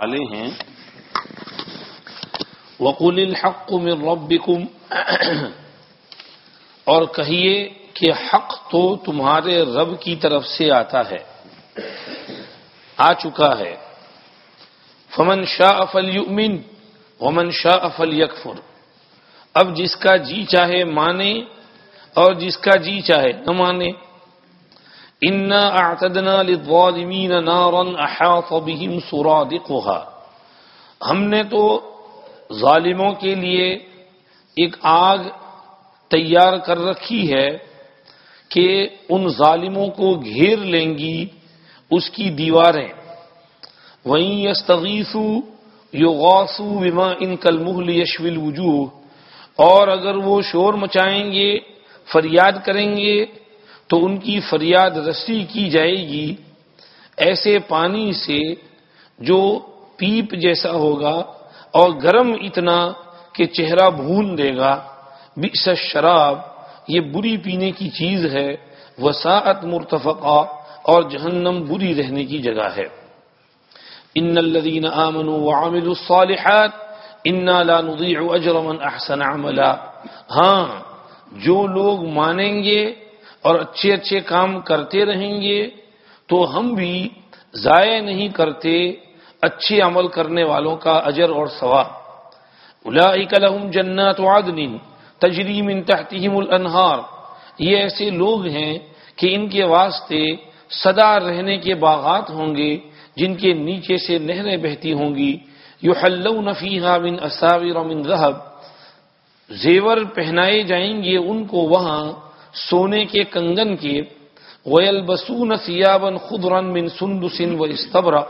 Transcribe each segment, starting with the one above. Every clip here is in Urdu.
والے ہیں۔ وقل الحق من ربکم اور کہیے کہ حق تو تمہارے رب کی طرف سے آتا ہے۔ آ چکا ہے۔ فمن شاہ افل یؤمن ومن شاہ افل یکفر اب جس کا جی چاہے مانے اور جس کا جی چاہے نہ مانے۔ انا اعتدنا للظالمین نارا احاط بهم سرادقها۔ ہم نے تو ظالموں کے لیے ایک آگ تیار کر رکھی ہے کہ ان ظالموں کو گھیر لیں گی اس کی دیواریں۔ وہیں یستغیثو یغاثو بما ان کل محل یشول وجوہ اور اگر وہ شور مچائیں گے، فریاد کریں گے تو ان کی فریاد رسی کی جائے گی، ایسے پانی سے جو پیپ جیسا ہوگا اور گرم اتنا کہ چہرہ بھون دے گا۔ بس شراب یہ بری پینے کی چیز ہے۔ وساعت مرتفقہ، اور جہنم بری رہنے کی جگہ ہے۔ ان الذين امنوا وعملوا الصالحات انا لا نضيع اجر من احسن عملا۔ ہاں جو لوگ مانیں گے اور اچھے اچھے کام کرتے رہیں گے تو ہم بھی ضائع نہیں کرتے اچھے عمل کرنے والوں کا اجر اور ثواب۔ لهم جنات عدن تجری من تحتهم الانہار۔ یہ ایسے لوگ ہیں کہ ان کے واسطے سدا رہنے کے باغات ہوں گے، جن کے نیچے سے نہریں بہتی ہوں گی۔ یحلون فیہا من اساور من ذہب۔ زیور پہنائے جائیں گے، ان کو وہاں سونے کے کنگن کے ویل بسون سیابن خدرن من سندسن و استبرا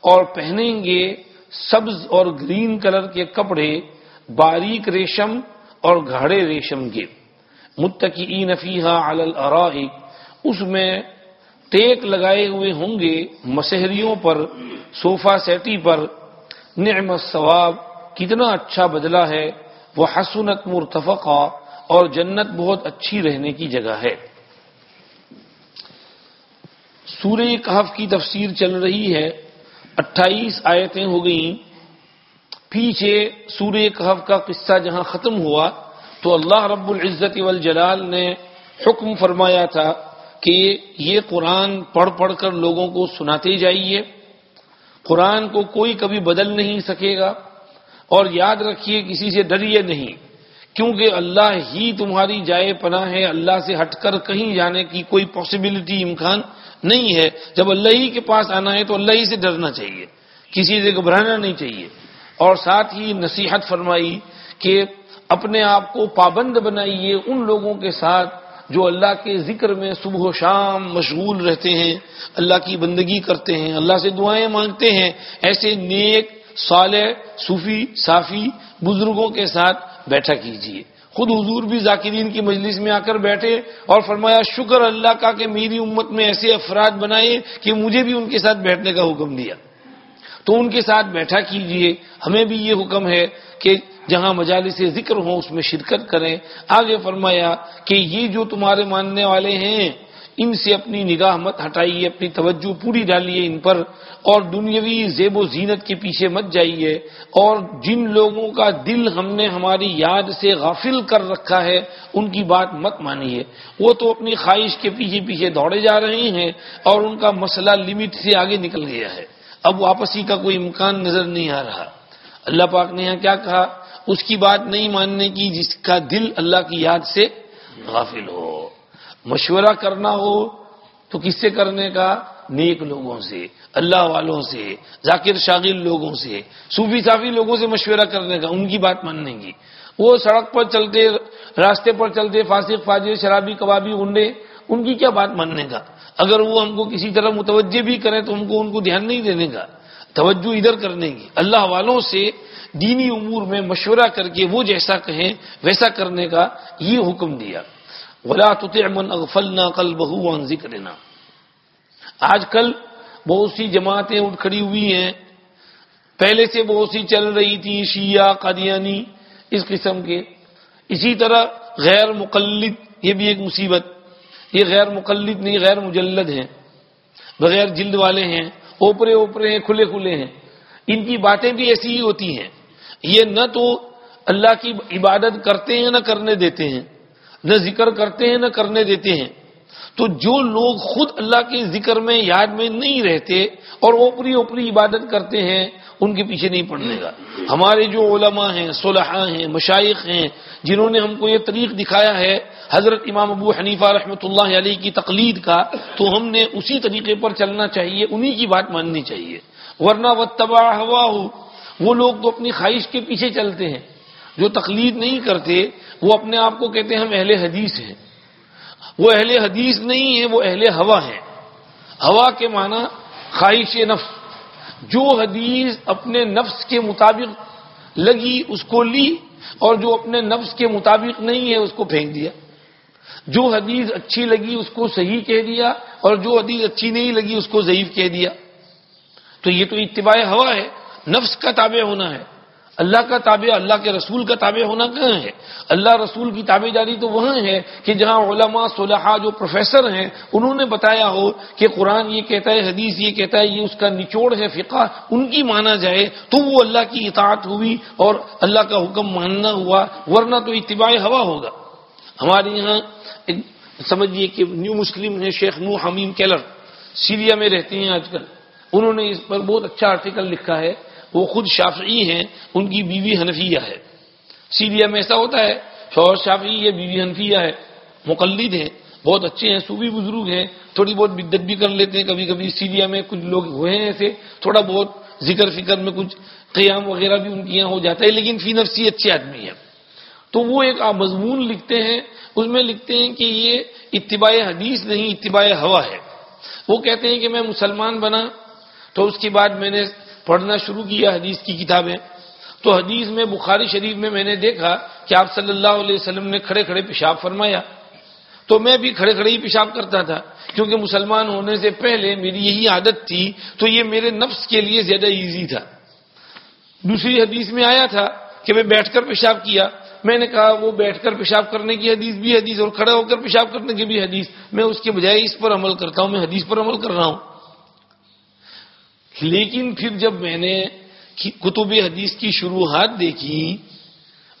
اور پہنیں گے سبز اور گرین کلر کے کپڑے، باریک ریشم اور گھاڑے ریشم کے۔ متقین فیہا الارائک اس میں ٹیک لگائے ہوئے ہوں گے مسہریوں پر، صوفہ سیٹی پر۔ نعم الثواب کتنا اچھا بدلہ ہے۔ وہ حسنت مرتفقہ اور جنت بہت اچھی رہنے کی جگہ ہے۔ سورہ کہف کی تفسیر چل رہی ہے۔ اٹھائیس آیتیں ہو گئیں۔ پیچھے سورہ کہف کا قصہ جہاں ختم ہوا تو اللہ رب العزت والجلال نے حکم فرمایا تھا کہ یہ قرآن پڑھ پڑھ کر لوگوں کو سناتے جائیے۔ قرآن کو کوئی کبھی بدل نہیں سکے گا۔ اور یاد رکھیے، کسی سے ڈریے نہیں۔ کیونکہ اللہ ہی تمہاری جائے پناہ ہے، اللہ سے ہٹ کر کہیں جانے کی کوئی پاسبلٹی امکان نہیں ہے۔ جب اللہ ہی کے پاس آنا ہے تو اللہ ہی سے ڈرنا چاہیے۔ کسی سے گھبرانا نہیں چاہیے۔ اور ساتھ ہی نصیحت فرمائی کہ اپنے آپ کو پابند بنائیے ان لوگوں کے ساتھ جو اللہ کے ذکر میں صبح و شام مشغول رہتے ہیں، اللہ کی بندگی کرتے ہیں، اللہ سے دعائیں مانگتے ہیں۔ ایسے نیک، صالح، صوفی، صافی بزرگوں کے ساتھ بیٹھا کیجیے خود حضور بھی ذاکرین کی مجلس میں آ کر بیٹھے اور فرمایا، شکر اللہ کا کہ میری امت میں ایسے افراد بنائے کہ مجھے بھی ان کے ساتھ بیٹھنے کا حکم دیا۔ تو ان کے ساتھ بیٹھا کیجیے ہمیں بھی یہ حکم ہے کہ جہاں مجالس ذکر ہوں، اس میں شرکت کریں۔ آگے فرمایا کہ یہ جو تمہارے ماننے والے ہیں ان سے اپنی نگاہ مت ہٹائیے، اپنی توجہ پوری ڈالیے ان پر، اور دنیاوی زیب و زینت کے پیچھے مت جائیے۔ اور جن لوگوں کا دل ہم نے ہماری یاد سے غافل کر رکھا ہے، ان کی بات مت مانیے۔ وہ تو اپنی خواہش کے پیچھے پیچھے دوڑے جا رہے ہیں، اور ان کا مسئلہ لمٹ سے آگے نکل گیا ہے۔ اب واپسی کا کوئی امکان نظر نہیں آ رہا۔ اللہ پاک نے یہاں کیا کہا؟ اس کی بات نہیں ماننے کی جس کا دل اللہ کی یاد سے غافل ہو۔ مشورہ کرنا ہو تو کس سے کرنے کا؟ نیک لوگوں سے، اللہ والوں سے، ذاکر شاغل لوگوں سے، صوفی صافی لوگوں سے مشورہ کرنے کا، ان کی بات ماننے کی۔ وہ سڑک پر چلتے، راستے پر چلتے، فاسق، فاجر، شرابی، کبابی گنڈے ان کی کیا بات ماننے کا؟ اگر وہ ہم کو کسی طرح متوجہ بھی کریں تو ہم کو ان کو دھیان نہیں دینے کا۔ توجہ ادھر کرنے کی۔ اللہ والوں سے دینی امور میں مشورہ کر کے وہ جیسا کہیں، ویسا کرنے کا یہ حکم دیا۔ ولا من اغفلنا قلبه عن ذکرنا آج کل بہت سی جماعتیں اٹھ کھڑی ہوئی ہیں۔ پہلے سے بہت سی چل رہی تھی، شیعہ، قادیانی، اس قسم کے۔ اسی طرح غیر مقلد، یہ بھی ایک مصیبت۔ یہ غیر مقلد نہیں، غیر مجلد ہیں۔ بغیر جلد والے ہیں، اوپرے اوپرے ہیں، کھلے کھلے ہیں۔ ان کی باتیں بھی ایسی ہی ہوتی ہیں۔ یہ نہ تو اللہ کی عبادت کرتے ہیں، نہ کرنے دیتے ہیں۔ نہ ذکر کرتے ہیں، نہ کرنے دیتے ہیں۔ تو جو لوگ خود اللہ کے ذکر میں، یاد میں نہیں رہتے اور اوپری اوپری عبادت کرتے ہیں، ان کے پیچھے نہیں پڑنے گا۔ ہمارے جو علماء ہیں، صلحاء ہیں، مشائق ہیں، جنہوں نے ہم کو یہ طریق دکھایا ہے، حضرت امام ابو حنیفہ رحمۃ اللہ علیہ کی تقلید کا، تو ہم نے اسی طریقے پر چلنا چاہیے، انہی کی بات ماننی چاہیے۔ ورنہ و تباہ ہوا ہو وہ لوگ تو اپنی خواہش کے پیچھے چلتے ہیں۔ جو تقلید نہیں کرتے وہ اپنے آپ کو کہتے ہیں ہم اہل حدیث ہیں۔ وہ اہل حدیث نہیں ہے وہ اہل ہوا ہے ہوا کے معنی خواہش نفس۔ جو حدیث اپنے نفس کے مطابق لگی، اس کو لی اور جو اپنے نفس کے مطابق نہیں ہے، اس کو پھینک دیا۔ جو حدیث اچھی لگی، اس کو صحیح کہہ دیا اور جو حدیث اچھی نہیں لگی، اس کو ضعیف کہہ دیا۔ تو یہ تو اتباع ہوا ہے، نفس کا تابع ہونا ہے۔ اللہ کا تابع، اللہ کے رسول کا تابع ہونا کہاں ہے؟ اللہ رسول کی تابع جاری تو وہاں ہے کہ جہاں علماء، صلحاء جو پروفیسر ہیں، انہوں نے بتایا ہو کہ قرآن یہ کہتا ہے، حدیث یہ کہتا ہے، یہ اس کا نچوڑ ہے، فقہ ان کی مانا جائے تو وہ اللہ کی اطاعت ہوئی اور اللہ کا حکم ماننا ہوا، ورنہ تو اتباع ہوا ہوگا۔ ہمارے یہاں سمجھیے کہ نیو مسلم ہیں شیخ نو حمیم کیلر، سیریا میں رہتے ہیں آج کل۔ انہوں نے اس پر بہت اچھا آرٹیکل لکھا ہے۔ وہ خود شافعی ہیں، ان کی بیوی حنفیہ ہے۔ سیریا میں ایسا ہوتا ہے، شوہر شافعی یہ بیوی حنفیہ ہے، مقلد ہیں، بہت اچھے ہیں صوبی بزرگ ہیں، تھوڑی بہت بدت بھی کر لیتے ہیں کبھی کبھی سیریا میں کچھ لوگ ہوئے ہیں ایسے، تھوڑا بہت ذکر فکر میں کچھ قیام وغیرہ بھی ان کے یہاں ہو جاتا ہے، لیکن فی نفسی اچھے آدمی ہے تو وہ ایک مضمون لکھتے ہیں، اس میں لکھتے ہیں کہ یہ اتباع حدیث نہیں، اتباع ہوا ہے۔ وہ کہتے ہیں کہ میں مسلمان بنا، تو اس کے بعد میں نے پڑھنا شروع کیا حدیث کی کتابیں۔ تو حدیث میں بخاری شریف میں میں نے دیکھا کہ آپ صلی اللہ علیہ وسلم نے کھڑے کھڑے پیشاب فرمایا۔ تو میں بھی کھڑے کھڑے ہی پیشاب کرتا تھا، کیونکہ مسلمان ہونے سے پہلے میری یہی عادت تھی، تو یہ میرے نفس کے لیے زیادہ ایزی تھا۔ دوسری حدیث میں آیا تھا کہ میں بیٹھ کر پیشاب کیا۔ میں نے کہا وہ بیٹھ کر پیشاب کرنے کی حدیث بھی حدیث اور کھڑا ہو کر پیشاب کرنے کی بھی حدیث۔ میں اس کے بجائے اس پر عمل کرتا ہوں، میں حدیث پر عمل کر رہا ہوں۔ لیکن پھر جب میں نے کتب حدیث کی شروحات دیکھی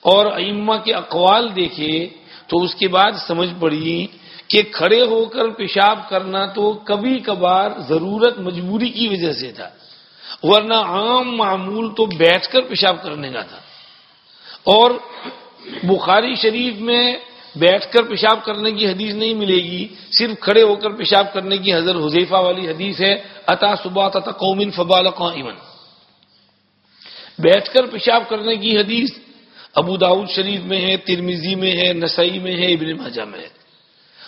اور ائمہ کے اقوال دیکھے، تو اس کے بعد سمجھ پڑی کہ کھڑے ہو کر پیشاب کرنا تو کبھی کبھار ضرورت مجبوری کی وجہ سے تھا، ورنہ عام معمول تو بیٹھ کر پیشاب کرنے کا تھا۔ اور بخاری شریف میں بیٹھ کر پیشاب کرنے کی حدیث نہیں ملے گی، صرف کھڑے ہو کر پیشاب کرنے کی حضرت حذیفہ والی حدیث ہے، اتا صبح تتا قومن فبال قائمن بیٹھ کر پیشاب کرنے کی حدیث ابو داود شریف میں ہے ترمیزی میں ہے، نسائی میں ہے، ابن ماجہ میں ہے۔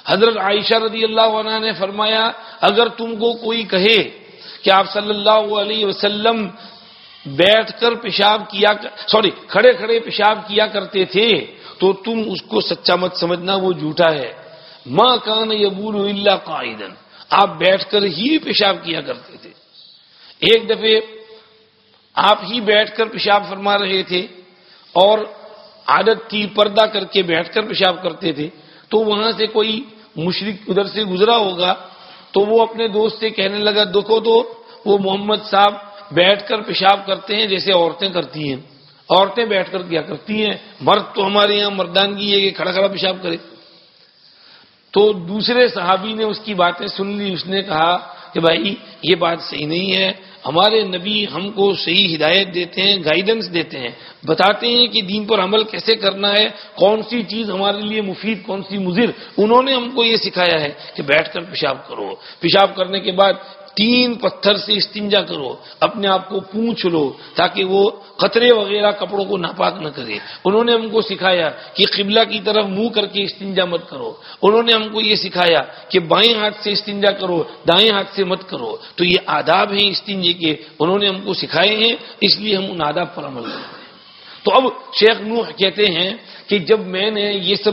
حضرت عائشہ رضی اللہ عنہ نے فرمایا، اگر تم کو کوئی کہے کہ آپ صلی اللہ علیہ وسلم بیٹھ کر پیشاب کیا، سوری، کھڑے کھڑے پیشاب کیا کرتے تھے تو تم اس کو سچا مت سمجھنا، وہ جھوٹا ہے۔ ماں کان یبول اللہ قائدن آپ بیٹھ کر ہی پیشاب کیا کرتے تھے۔ ایک دفعہ آپ ہی بیٹھ کر پیشاب فرما رہے تھے اور عادت کی پردہ کر کے بیٹھ کر پیشاب کرتے تھے۔ تو وہاں سے کوئی مشرق ادھر سے گزرا ہوگا تو وہ اپنے دوست سے کہنے لگا دکھو تو وہ محمد صاحب بیٹھ کر پیشاب کرتے ہیں جیسے عورتیں کرتی ہیں۔ عورتیں بیٹھ کر کیا کرتی ہیں؟ مرد تو ہمارے یہاں مردانگی ہے کہ کھڑا کھڑا پیشاب کرے۔ تو دوسرے صحابی نے اس کی باتیں سن لی، اس نے کہا کہ بھائی، یہ بات صحیح نہیں ہے۔ ہمارے نبی ہم کو صحیح ہدایت دیتے ہیں گائیڈنس دیتے ہیں۔ بتاتے ہیں کہ دین پر عمل کیسے کرنا ہے، کون سی چیز ہمارے لیے مفید، کون سی مضر۔ انہوں نے ہم کو یہ سکھایا ہے کہ بیٹھ کر پیشاب کرو۔ پیشاب کرنے کے بعد تین پتھر سے استنجا کرو، اپنے آپ کو پونچھ لو تاکہ وہ قطرے وغیرہ کپڑوں کو ناپاک نہ کرے۔ انہوں نے ہم کو سکھایا کہ قبلہ کی طرف منہ کر کے استنجا مت کرو۔ انہوں نے ہم کو یہ سکھایا کہ بائیں ہاتھ سے استنجا کرو، دائیں ہاتھ سے مت کرو۔ تو یہ آداب ہیں استنجے کے، انہوں نے ہم کو سکھائے ہیں، اس لیے ہم ان آداب پر عمل کرتے ہیں۔ تو اب شیخ نوح کہتے ہیں کہ جب میں نے یہ سب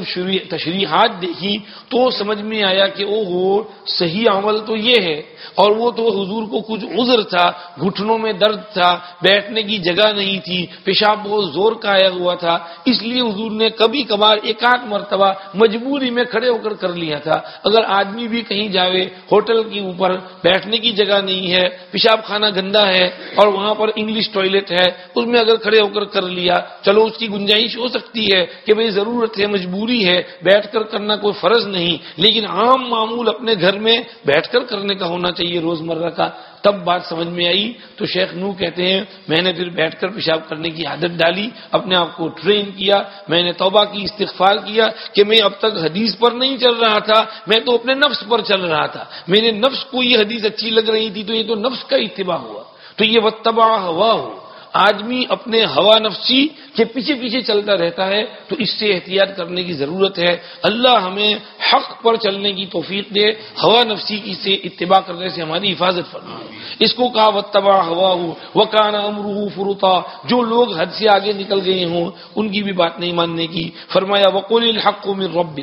تشریحات دیکھی تو سمجھ میں آیا کہ او ہو صحیح عمل تو یہ ہے۔ اور وہ تو حضور کو کچھ عذر تھا، گھٹنوں میں درد تھا، بیٹھنے کی جگہ نہیں تھی، پیشاب بہت زور کا آیا ہوا تھا۔ اس لیے حضور نے کبھی کبھار ایک آدھ مرتبہ مجبوری میں کھڑے ہو کر کر لیا تھا۔ اگر آدمی بھی کہیں جاوے، ہوٹل کے اوپر بیٹھنے کی جگہ نہیں ہے، پیشاب خانہ گندا ہے اور وہاں پر انگلش ٹوائلٹ ہے، اس میں اگر کھڑے ہو کر کر لیا، چلو اس کی گنجائش ہو سکتی ہے۔ کہ بھائی ضرورت ہے مجبوری ہے بیٹھ کر کرنا کوئی فرض نہیں، لیکن عام معمول اپنے گھر میں بیٹھ کر کرنے کا ہونا چاہیے روزمرہ کا۔ تب بات سمجھ میں آئی۔ تو شیخ نو کہتے ہیں، میں نے پھر بیٹھ کر پیشاب کرنے کی عادت ڈالی، اپنے آپ کو ٹرین کیا، میں نے توبہ کی، استغفار کیا کہ میں اب تک حدیث پر نہیں چل رہا تھا، میں تو اپنے نفس پر چل رہا تھا۔ میرے نفس کو یہ حدیث اچھی لگ رہی تھی، تو یہ تو نفس کا اتباع ہوا۔ تو یہ وتبا ہوا ہو آدمی اپنے ہوا نفسی کے پیچھے پیچھے چلتا رہتا ہے، تو اس سے احتیاط کرنے کی ضرورت ہے۔ اللہ ہمیں حق پر چلنے کی توفیق دے، ہوا نفسی کی سے اتباع کرنے سے ہماری حفاظت فرمائے۔ اس کو کہا وہ تباہ ہوا ہو وہ کانا امرو فروتا جو لوگ حد سے آگے نکل گئے ہوں، ان کی بھی بات نہیں ماننے کی۔ فرمایا وقول الحق کو من رب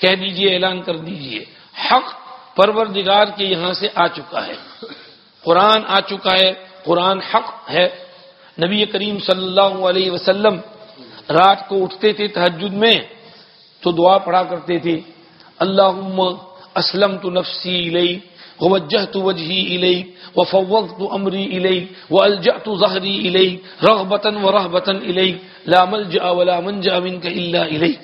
کہہ دیجیے، اعلان کر دیجیے۔ حق پروردگار کے یہاں سے آ چکا ہے۔ قرآن آ چکا ہے۔ قرآن حق ہے۔ نبی کریم صلی اللہ علیہ وسلم رات کو اٹھتے تھے تحجد میں، تو دعا پڑھا کرتے تھے۔ اللہ اسلم تو نفسی علیہ وجہ تو وجہی علیہ و فوق تو امری علیہ و الجا تو ظہری علیہ رغ بتن و رح بتن علیہ لامل جا ولا من جا من کا اللہ علیہ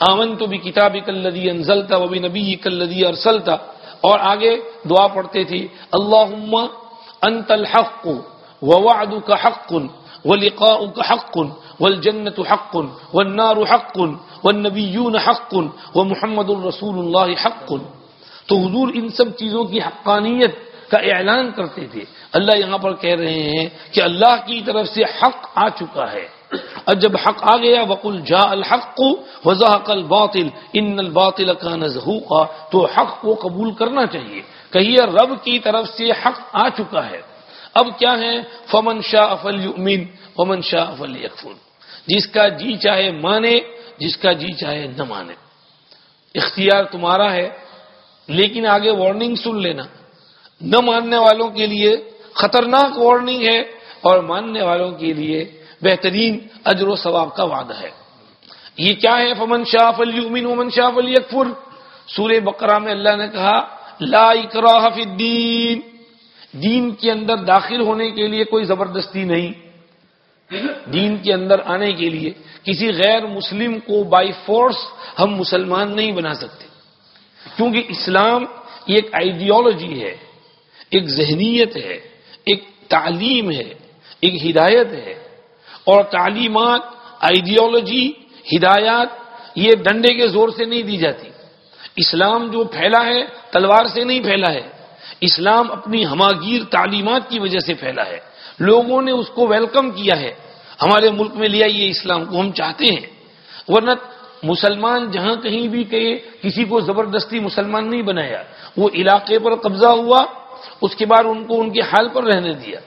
آمن تو بھی کتاب کلدی انزلتا وہ بھی نبی کلدی ارسلتا اور آگے دعا پڑھتے تھے اللہ انت الحق ووعدك حق ولقاؤك حق والجنة حق والنار حق والنبيون حق ومحمد الرسول اللہ حق تو حضور ان سب چیزوں کی حقانیت کا اعلان کرتے تھے۔ اللہ یہاں پر کہہ رہے ہیں کہ اللہ کی طرف سے حق آ چکا ہے۔ اور جب حق آ گیا، وقل جا الحق وضاحق الباطل ان الباطل كان زهوقا تو حق کو قبول کرنا چاہیے۔ کہیے رب کی طرف سے حق آ چکا ہے۔ اب کیا ہے؟ فمن شاہ افل یؤمن ومن شاہ افل یکفر جس کا جی چاہے مانے، جس کا جی چاہے نہ مانے۔ اختیار تمہارا ہے، لیکن آگے وارننگ سن لینا۔ نہ ماننے والوں کے لیے خطرناک وارننگ ہے اور ماننے والوں کے لیے بہترین اجر و ثواب کا وعدہ ہے۔ یہ کیا ہے؟ فمن شاہ فل یؤمن ومن شاہ فل یکفر سورہ بقرہ میں اللہ نے کہا لا اکراہ فی الدین۔ دین کے اندر داخل ہونے کے لیے کوئی زبردستی نہیں۔ دین کے اندر آنے کے لیے کسی غیر مسلم کو بائی فورس ہم مسلمان نہیں بنا سکتے۔ کیونکہ اسلام ایک آئیڈیالوجی ہے، ایک ذہنیت ہے، ایک تعلیم ہے، ایک ہدایت ہے۔ اور تعلیمات آئیڈیالوجی ہدایات یہ ڈنڈے کے زور سے نہیں دی جاتی۔ اسلام جو پھیلا ہے، تلوار سے نہیں پھیلا ہے۔ اسلام اپنی ہماگیر تعلیمات کی وجہ سے پھیلا ہے۔ لوگوں نے اس کو ویلکم کیا ہے۔ ہمارے ملک میں لیا یہ اسلام کو، ہم چاہتے ہیں۔ ورنہ مسلمان جہاں کہیں بھی کہے، کسی کو زبردستی مسلمان نہیں بنایا۔ وہ علاقے پر قبضہ ہوا، اس کے بعد ان کو ان کے حال پر رہنے دیا۔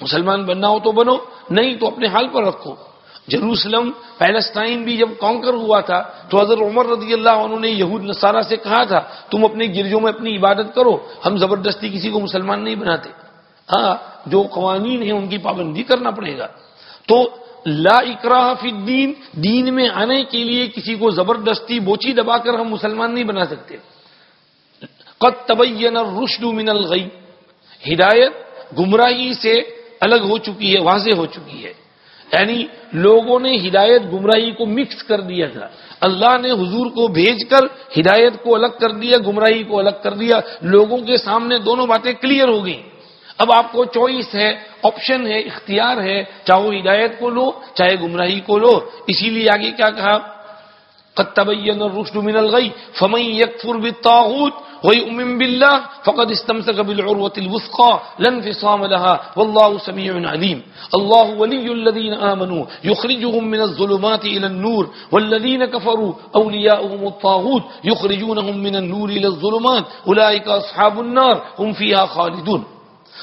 مسلمان بننا ہو تو بنو، نہیں تو اپنے حال پر رکھو۔ جروسلم پیلسٹائن بھی جب کانکر ہوا تھا، تو حضرت عمر رضی اللہ عنہ نے یہود نصارہ سے کہا تھا، تم اپنے گرجوں میں اپنی عبادت کرو، ہم زبردستی کسی کو مسلمان نہیں بناتے۔ ہاں جو قوانین ہیں، ان کی پابندی کرنا پڑے گا۔ تو لا اکراہ فی الدین، دین میں آنے کے لیے کسی کو زبردستی بوچی دبا کر ہم مسلمان نہیں بنا سکتے۔ قد تبین الرشد من الغی، ہدایت گمراہی سے الگ ہو چکی ہے، واضح ہو چکی ہے۔ یعنی لوگوں نے ہدایت گمراہی کو مکس کر دیا تھا۔ اللہ نے حضور کو بھیج کر ہدایت کو الگ کر دیا، گمراہی کو الگ کر دیا۔ لوگوں کے سامنے دونوں باتیں کلیئر ہو گئی اب آپ کو چوائس ہے آپشن ہے، اختیار ہے۔ چاہے وہ ہدایت کو لو، چاہے گمراہی کو لو۔ اسی لیے آگے کیا کہا؟ قد تبين الرشد من الغي، فمن يكفر بالطاغوت ويؤمن بالله، فقد استمسك بالعروة الوثقى، لا انفصام لها، والله سميع عليم. الله ولي الذين آمنوا، يخرجهم من الظلمات إلى النور، والذين كفروا، أولياؤهم الطاغوت، يخرجونهم من النور إلى الظلمات، أولئك أصحاب النار، هم فيها خالدون.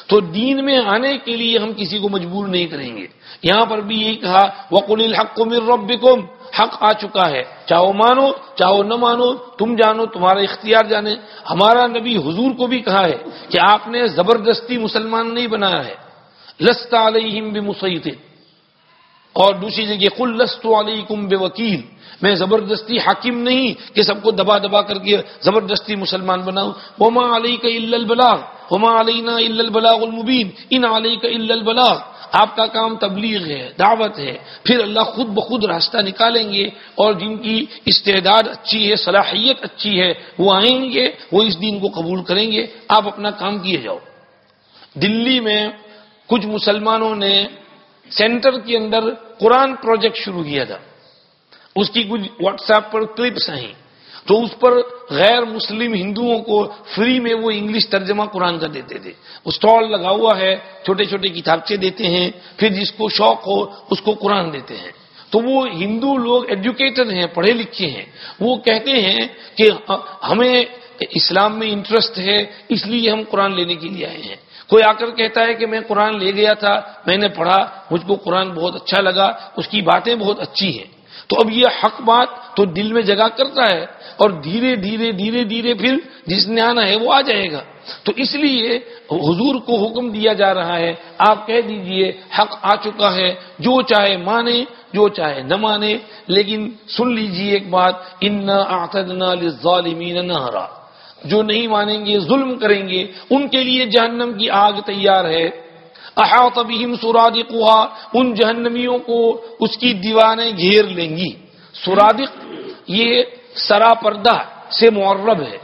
تو دین میں آنے کے لیے ہم کسی کو مجبور نہیں کریں گے۔ یہاں پر بھی یہی کہا، وقل الحق من ربکم حق آ چکا ہے۔ چاہو مانو، چاہو نہ مانو، تم جانو، تمہارا اختیار جانے۔ ہمارا نبی حضور کو بھی کہا ہے کہ آپ نے زبردستی مسلمان نہیں بنایا ہے۔ لستا علیہم بے اور دوسری جگہ، قل لست علیکم بے وکیل میں زبردستی حاکم نہیں کہ سب کو دبا دبا کر کے زبردستی مسلمان بناؤں۔ وما علی کا البلاغ۔ وما علینا البلاغ المبین ان علی کا البلاغ۔ آپ کا کام تبلیغ ہے، دعوت ہے۔ پھر اللہ خود بخود راستہ نکالیں گے اور جن کی استعداد اچھی ہے، صلاحیت اچھی ہے، وہ آئیں گے، وہ اس دین کو قبول کریں گے۔ آپ اپنا کام کیے جاؤ۔ دلی میں کچھ مسلمانوں نے سینٹر کے اندر قرآن پروجیکٹ شروع کیا تھا۔ اس کی کچھ واٹس ایپ پر کلپس ہیں۔ تو اس پر غیر مسلم ہندوؤں کو فری میں وہ انگلش ترجمہ قرآن کا دیتے تھے۔ اسٹال لگا ہوا ہے، چھوٹے چھوٹے کتابچے دیتے ہیں، پھر جس کو شوق ہو اس کو قرآن دیتے ہیں۔ تو وہ ہندو لوگ ایجوکیٹڈ ہیں، پڑھے لکھے ہیں۔ وہ کہتے ہیں کہ ہمیں اسلام میں انٹرسٹ ہے، اس لیے ہم قرآن لینے کے لیے آئے ہیں۔ کوئی آ کر کہتا ہے کہ میں قرآن لے گیا تھا، میں نے پڑھا، مجھ کو قرآن بہت اچھا لگا، اس کی باتیں بہت اچھی ہیں۔ تو اب یہ حق بات تو دل میں جگہ کرتا ہے اور دھیرے دھیرے دھیرے دھیرے پھر جس نے آنا ہے وہ آ جائے گا۔ تو اس لیے حضور کو حکم دیا جا رہا ہے۔ آپ کہہ دیجیے، حق آ چکا ہے، جو چاہے مانے، جو چاہے نہ مانے۔ لیکن سن لیجیے ایک بات ان للظالمین نہرا جو نہیں مانیں گے، ظلم کریں گے۔ ان کے لیے جہنم کی آگ تیار ہے۔ احاط بہم سرادقها ان جہنمیوں کو اس کی دیوانیں گھیر لیں گی۔ سرادق یہ سرا پردہ سے معرب ہے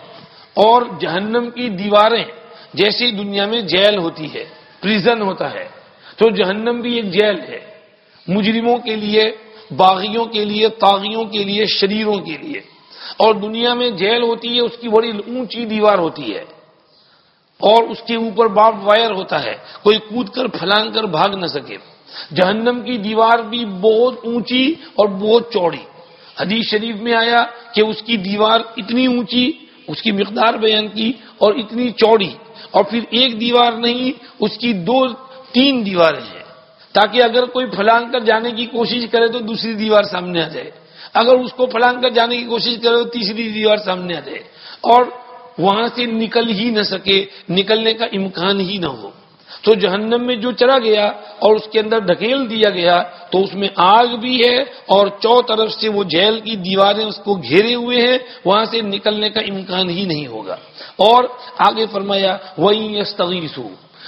اور جہنم کی دیواریں جیسی دنیا میں جیل ہوتی ہے، پریزن ہوتا ہے۔ تو جہنم بھی ایک جیل ہے۔ مجرموں کے لیے، باغیوں کے لیے تاغیوں کے لیے، شریروں کے لیے۔ اور دنیا میں جیل ہوتی ہے، اس کی بڑی اونچی دیوار ہوتی ہے۔ اور اس کے اوپر باب وائر ہوتا ہے۔ کوئی کود کر، پھلانگ کر بھاگ نہ سکے۔ جہنم کی دیوار بھی بہت اونچی اور بہت چوڑی۔ حدیث شریف میں آیا کہ اس کی دیوار اتنی اونچی، اس کی مقدار بیان کی اور اتنی چوڑی۔ اور پھر ایک دیوار نہیں، اس کی دو، تین دیواریں ہیں۔ تاکہ اگر کوئی پھلانگ کر جانے کی کوشش کرے تو دوسری دیوار سامنے آ جائے۔ اگر اس کو پھلانگ کر جانے کی کوشش کرے تو تیسری دیوار سامنے آ جائے۔ اور وہاں سے نکل ہی نہ سکے، نکلنے کا امکان ہی نہ ہو۔ تو جہنم میں جو چلا گیا اور اس کے اندر ڈھکیل دیا گیا، تو اس میں آگ بھی ہے اور چو طرف سے وہ جیل کی دیواریں اس کو گھیرے ہوئے ہیں، وہاں سے نکلنے کا امکان ہی نہیں ہوگا۔ اور آگے فرمایا وہی استغیث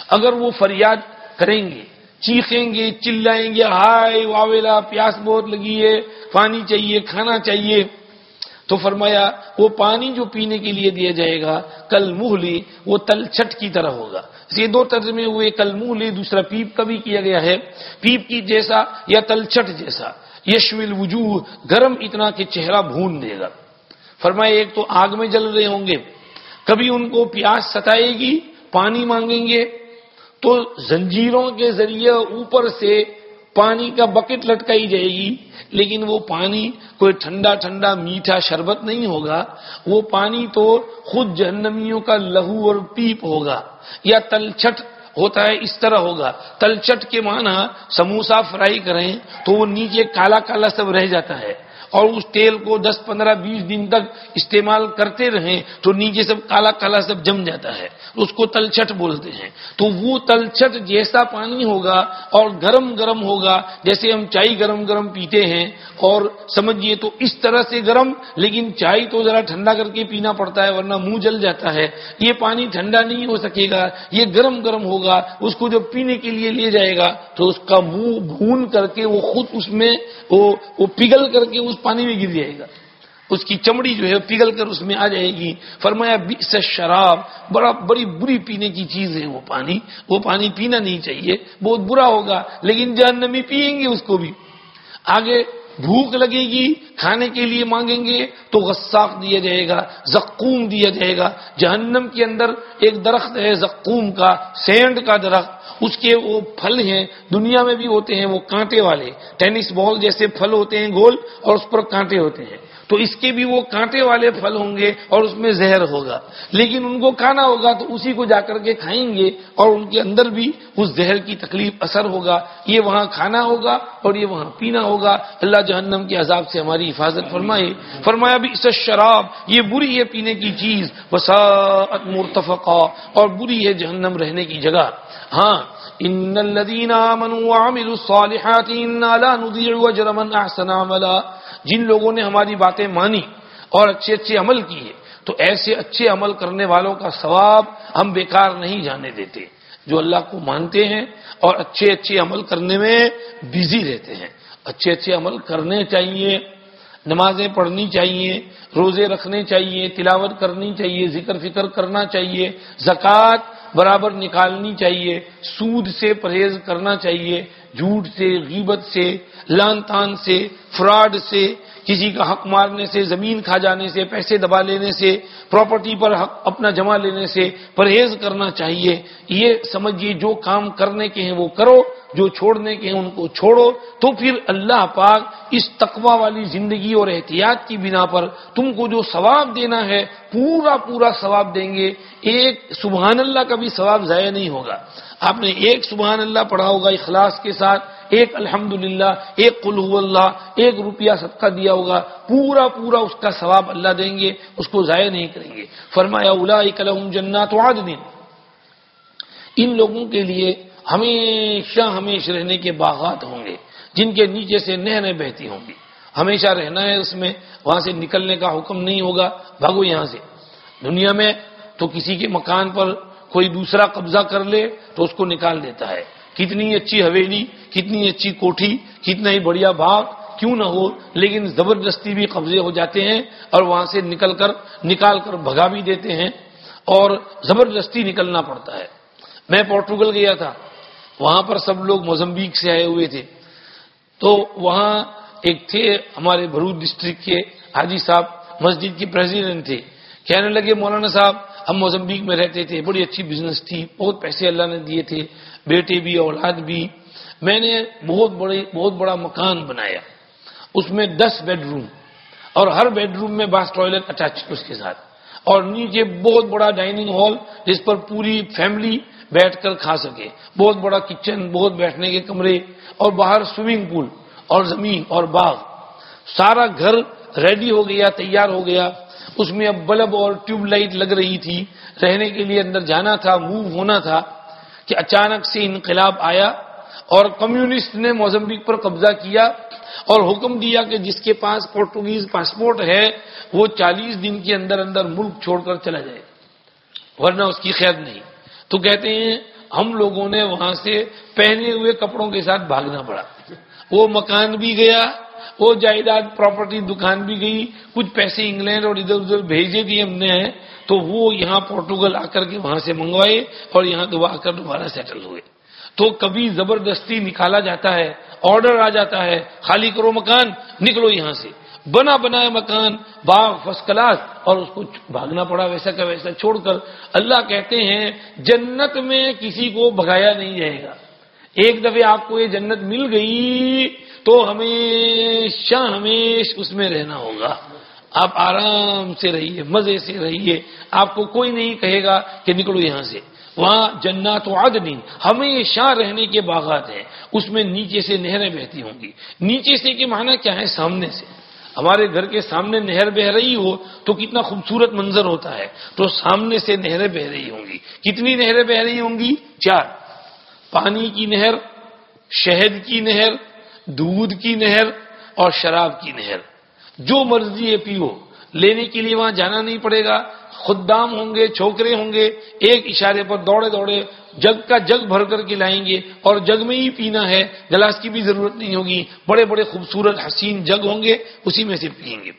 اگر وہ فریاد کریں گے، چیخیں گے، چلائیں گے، ہائے واویلا، پیاس بہت لگی ہے، پانی چاہیے، کھانا چاہیے تو فرمایا وہ پانی جو پینے کے لیے دیا جائے گا کل موہلی وہ تلچٹ کی طرح ہوگا۔ یہ دو ترجمے ہوئے کل موہلی دوسرا پیپ کا بھی کیا گیا ہے۔ پیپ کی جیسا یا تلچٹ جیسا۔ یشول وجوہ گرم اتنا کہ چہرہ بھون دے گا۔ فرمایا ایک تو آگ میں جل رہے ہوں گے۔ کبھی ان کو پیاس ستائے گی، پانی مانگیں گے۔ تو زنجیروں کے ذریعے اوپر سے پانی کا بکٹ لٹکائی جائے گی، لیکن وہ پانی کوئی ٹھنڈا ٹھنڈا میٹھا شربت نہیں ہوگا، وہ پانی تو خود جہنمیوں کا لہو اور پیپ ہوگا، یا تلچٹ ہوتا ہے اس طرح ہوگا۔ تلچٹ کے معنی سموسا فرائی کریں تو وہ نیچے کالا کالا سب رہ جاتا ہے۔ اور اس تیل کو دس پندرہ بیس دن تک استعمال کرتے رہیں تو نیچے سب کالا کالا سب جم جاتا ہے۔ اس کو تلچٹ بولتے ہیں۔ تو وہ تلچٹ جیسا پانی ہوگا اور گرم گرم ہوگا جیسے ہم چائے گرم گرم پیتے ہیں اور سمجھیے تو اس طرح سے گرم، لیکن چائے تو ذرا ٹھنڈا کر کے پینا پڑتا ہے ورنہ منہ جل جاتا ہے۔ یہ پانی ٹھنڈا نہیں ہو سکے گا، یہ گرم گرم ہوگا، اس کو جب پینے کے لیے لے جائے گا تو اس کا منہ بھون کر کے وہ خود اس میں وہ پگھل کر کے اس پانی میں گر جائے گا۔ اس کی چمڑی جو ہے پگھل کر اس میں آ جائے گی۔ فرمایا بیس شراب بڑا، بڑی بری پینے کی چیز ہے وہ پانی۔ وہ پانی پینا نہیں چاہیے۔ بہت برا ہوگا، لیکن جہنمی پیئیں گے اس کو بھی۔ آگے بھوک لگے گی، کھانے کے لیے مانگیں گے تو غساق دیا جائے گا، زقوم دیا جائے گا۔ جہنم کے اندر ایک درخت ہے، زقوم کا، سینڈ کا درخت۔ اس کے وہ پھل ہیں، دنیا میں بھی ہوتے ہیں وہ کانٹے والے۔ ٹینس بال جیسے پھل ہوتے ہیں گول اور اس پر کانٹے ہوتے ہیں۔ تو اس کے بھی وہ کانٹے والے پھل ہوں گے اور اس میں زہر ہوگا۔ لیکن ان کو کھانا ہوگا تو اسی کو جا کر کے کھائیں گے اور ان کے اندر بھی اس زہر کی تکلیف اثر ہوگا۔ یہ وہاں کھانا ہوگا اور یہ وہاں پینا ہوگا۔ اللہ جہنم کے عذاب سے ہماری حفاظت فرمائے۔ فرمایا بھی اس شراب یہ بری ہے پینے کی چیز۔ وساعت مرتفقہ اور بری ہے جہنم رہنے کی جگہ۔ ہاں ان الذين امنوا وعملوا الصالحات انا لا نضيع اجر من احسن عملا جن لوگوں نے ہماری باتیں مانی اور اچھے اچھے عمل کیے، تو ایسے اچھے عمل کرنے والوں کا ثواب ہم بیکار نہیں جانے دیتے، جو اللہ کو مانتے ہیں اور اچھے اچھے عمل کرنے میں بزی رہتے ہیں۔ اچھے اچھے عمل کرنے چاہیے، نمازیں پڑھنی چاہیے، روزے رکھنے چاہیے، تلاوت کرنی چاہیے، ذکر فکر کرنا چاہیے، زکوٰۃ برابر نکالنی چاہیے، سود سے پرہیز کرنا چاہیے، جھوٹ سے، غیبت سے لان تان سے، فراڈ سے کسی کا حق مارنے سے، زمین کھا جانے سے، پیسے دبا لینے سے پراپرٹی پر حق اپنا جمع لینے سے پرہیز کرنا چاہیے۔ یہ سمجھیے، جو کام کرنے کے ہیں وہ کرو، جو چھوڑنے کے ہیں ان کو چھوڑو۔ تو پھر اللہ پاک اس تقوا والی زندگی اور احتیاط کی بنا پر تم کو جو ثواب دینا ہے، پورا پورا ثواب دیں گے۔ ایک سبحان اللہ کا بھی ثواب ضائع نہیں ہوگا۔ آپ نے ایک سبحان اللہ پڑھا ہوگا اخلاص کے ساتھ ایک الحمد للہ ایک قلو اللہ، ایک روپیہ صدقہ دیا ہوگا، پورا پورا اس کا ثواب اللہ دیں گے، اس کو ضائع نہیں کریں گے۔ فرمایا اولا جنات عدن۔ ان لوگوں کے لیے ہمیشہ ہمیشہ رہنے کے باغات ہوں گے، جن کے نیچے سے نہریں بہتی ہوں گی۔ ہمیشہ رہنا ہے اس میں، وہاں سے نکلنے کا حکم نہیں ہوگا، بھاگو یہاں سے۔ دنیا میں تو کسی کے مکان پر کوئی دوسرا قبضہ کر لے تو اس کو نکال دیتا ہے۔ کتنی اچھی حویلی، کتنی اچھی کوٹھی، کتنا ہی بڑھیا باغ، کیوں نہ ہو، لیکن زبردستی بھی قبضے ہو جاتے ہیں اور وہاں سے نکل کر، نکال کر بھگا بھی دیتے ہیں اور زبردستی نکلنا پڑتا ہے۔ میں پورٹوگل گیا تھا، وہاں پر سب لوگ موزمبیک سے آئے ہوئے تھے۔ تو وہاں ایک تھے ہمارے بھروچ ڈسٹرکٹ کے حاجی صاحب، مسجد کے پریزیڈنٹ تھے۔ کہنے لگے، مولانا صاحب، ہم موزمبیک میں رہتے تھے، بڑی اچھی بزنس تھی، بہت پیسے اللہ نے دیے تھے۔ بیٹے بھی اولاد بھی، میں نے بہت بڑے بہت بڑا مکان بنایا۔ اس میں دس بیڈ روم اور ہر بیڈ روم میں باس ٹوائلٹ اٹیچ اس کے ساتھ۔ اور نیچے بہت بڑا ڈائننگ ہال جس پر پوری فیملی بیٹھ کر کھا سکے۔ بہت بڑا کچن بہت بیٹھنے کے کمرے، اور باہر سوئمنگ پول اور زمین، اور باغ۔ سارا گھر ریڈی ہو گیا، تیار ہو گیا۔ اس میں اب بلب اور ٹیوب لائٹ لگ رہی تھی۔ رہنے کے لیے اندر جانا تھا موو ہونا تھا۔ کہ اچانک سے انقلاب آیا اور کمیونسٹ نے موزمبک پر قبضہ کیا اور حکم دیا کہ جس کے پاس پورٹوگیز پاسپورٹ ہے، وہ چالیس دن کے اندر اندر ملک چھوڑ کر چلا جائے، ورنہ اس کی خیر نہیں۔ تو کہتے ہیں، ہم لوگوں نے وہاں سے پہنے ہوئے کپڑوں کے ساتھ بھاگنا پڑا۔ وہ مکان بھی گیا وہ جائیداد پراپرٹی دکان بھی گئی، کچھ پیسے انگلینڈ اور ادھر ادھر بھیجے دیے ہم نے تو وہ یہاں پورٹوگل آ کر کے وہاں سے منگوائے اور یہاں دوبارہ کر دوبارہ سیٹل ہوئے۔ تو کبھی زبردستی نکالا جاتا ہے آرڈر آ جاتا ہے، خالی کرو مکان، نکلو یہاں سے۔ بنا بنایا مکان باغ فرسٹ کلاس اور اس کو بھاگنا پڑا ویسا کا ویسا، چھوڑ کر۔ اللہ کہتے ہیں، جنت میں کسی کو بھگایا نہیں جائے گا۔ ایک دفعہ آپ کو یہ جنت مل گئی تو ہمیشہ ہمیش اس میں رہنا ہوگا۔ آپ آرام سے رہیے، مزے سے رہیے۔ آپ کو کوئی نہیں کہے گا کہ نکلو یہاں سے۔ وہاں جنات و عدن ہمیشہ رہنے کے باغات ہیں۔ اس میں نیچے سے نہریں بہتی ہوں گی۔ نیچے سے کے معنی کیا ہے؟ سامنے سے۔ ہمارے گھر کے سامنے نہر بہ رہی ہو تو کتنا خوبصورت منظر ہوتا ہے۔ تو سامنے سے نہریں بہ رہی ہوں گی۔ کتنی نہریں بہ رہی ہوں گی؟ چار۔ پانی کی نہر، شہد کی نہر دودھ کی نہر اور شراب کی نہر۔ جو مرضی ہے پیو، لینے کے لیے وہاں جانا نہیں پڑے گا۔ خدام ہوں گے، چھوکرے ہوں گے، ایک اشارے پر دوڑے دوڑے جگ کا جگ بھر کر کے لائیں گے اور جگ میں ہی پینا ہے، گلاس کی بھی ضرورت نہیں ہوگی۔ بڑے بڑے خوبصورت حسین جگ ہوں گے، اسی میں سے پئیں گے۔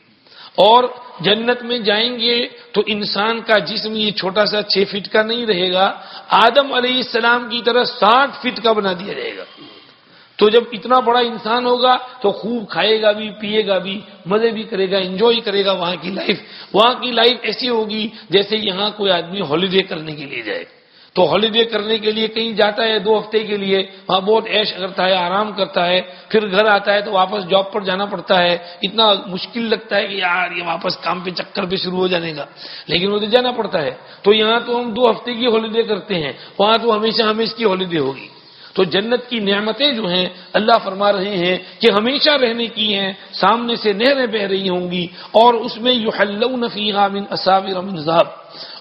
اور جنت میں جائیں گے تو انسان کا جسم یہ چھوٹا سا چھ فٹ کا نہیں رہے گا۔ آدم علیہ السلام کی طرح ساٹھ فٹ کا بنا دیا جائے گا۔ تو جب اتنا بڑا انسان ہوگا تو خوب کھائے گا بھی، پیے گا بھی، مزے بھی کرے گا انجوائے کرے گا وہاں کی لائف وہاں کی لائف ایسی ہوگی جیسے یہاں کوئی آدمی ہالیڈے کرنے کے لیے جائے۔ تو ہالیڈے کرنے کے لیے کہیں جاتا ہے دو ہفتے کے لیے، وہاں بہت عیش کرتا ہے، آرام کرتا ہے، پھر گھر آتا ہے تو واپس جاب پر جانا پڑتا ہے۔ اتنا مشکل لگتا ہے کہ یار، یہ واپس کام پہ چکر پہ شروع ہو جانے کا۔ لیکن وہ تو جانا پڑتا ہے۔ تو یہاں تو ہم دو ہفتے کی ہالیڈے کرتے ہیں، وہاں تو ہمیشہ ہمیشہ کی ہالیڈے ہوگی۔ تو جنت کی نعمتیں جو ہیں، اللہ فرما رہے ہیں کہ ہمیشہ رہنے کی ہیں، سامنے سے نہریں بہ رہی ہوں گی اور اس میں یو فیہا من اصابر من ذہب۔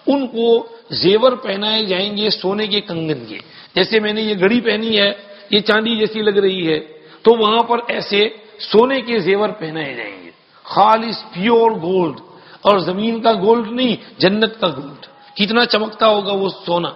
ان کو زیور پہنائے جائیں گے، سونے کے کنگن کے۔ جیسے میں نے یہ گھڑی پہنی ہے، یہ چاندی جیسی لگ رہی ہے، تو وہاں پر ایسے سونے کے زیور پہنائے جائیں گے۔ خالص، پیور گولڈ۔ اور زمین کا گولڈ نہیں، جنت کا گولڈ۔ کتنا چمکتا ہوگا وہ سونا۔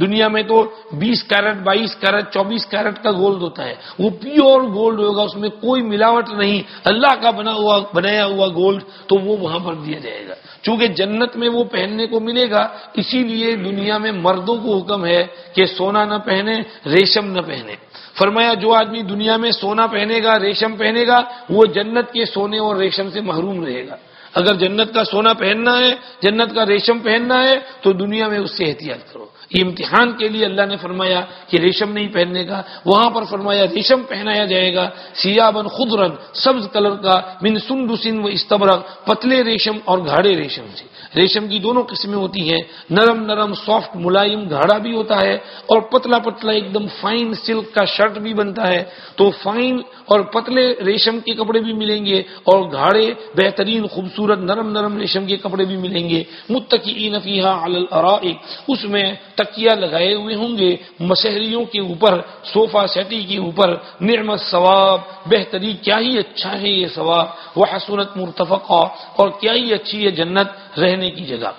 دنیا میں تو بیس کیرٹ، بائیس کیرٹ، چوبیس کیرٹ کا گولڈ ہوتا ہے۔ وہ پیور گولڈ ہوگا، اس میں کوئی ملاوٹ نہیں۔ اللہ کا بنا ہوا، بنایا ہوا گولڈ تو وہ وہاں پر دیا جائے گا۔ چونکہ جنت میں وہ پہننے کو ملے گا، اسی لیے دنیا میں مردوں کو حکم ہے کہ سونا نہ پہنے، ریشم نہ پہنے۔ فرمایا، جو آدمی دنیا میں سونا پہنے گا، ریشم پہنے گا، وہ جنت کے سونے اور ریشم سے محروم رہے گا۔ اگر جنت کا سونا پہننا ہے، جنت کا ریشم پہننا ہے، تو دنیا میں اس سے احتیاط کرو۔ یہ امتحان کے لیے اللہ نے فرمایا کہ ریشم نہیں پہننے کا، وہاں پر فرمایا ریشم پہنایا جائے گا سیابن خدرن سبز کلر کا، من سن و استبرق، پتلے ریشم اور گھاڑے ریشم سے۔ ریشم کی دونوں قسمیں ہوتی ہیں، نرم نرم سافٹ ملائم، گھاڑا بھی ہوتا ہے اور پتلا پتلا ایک دم فائن سلک کا شرٹ بھی بنتا ہے۔ تو فائن اور پتلے ریشم کے کپڑے بھی ملیں گے اور گھاڑے بہترین، خوبصورت، نرم نرم ریشم کے کپڑے بھی ملیں گے۔ متقین فیہا علی الارائک۔ اس میں تکیا لگائے ہوئے ہوں گے مشہریوں کے اوپر، صوفہ سیٹی کے اوپر، نعمت ثواب، بہتری، کیا ہی اچھا ہے یہ ثواب وہ حسنت مرتفقہ، اور کیا ہی اچھی ہے جنت رہنے کی جگہ۔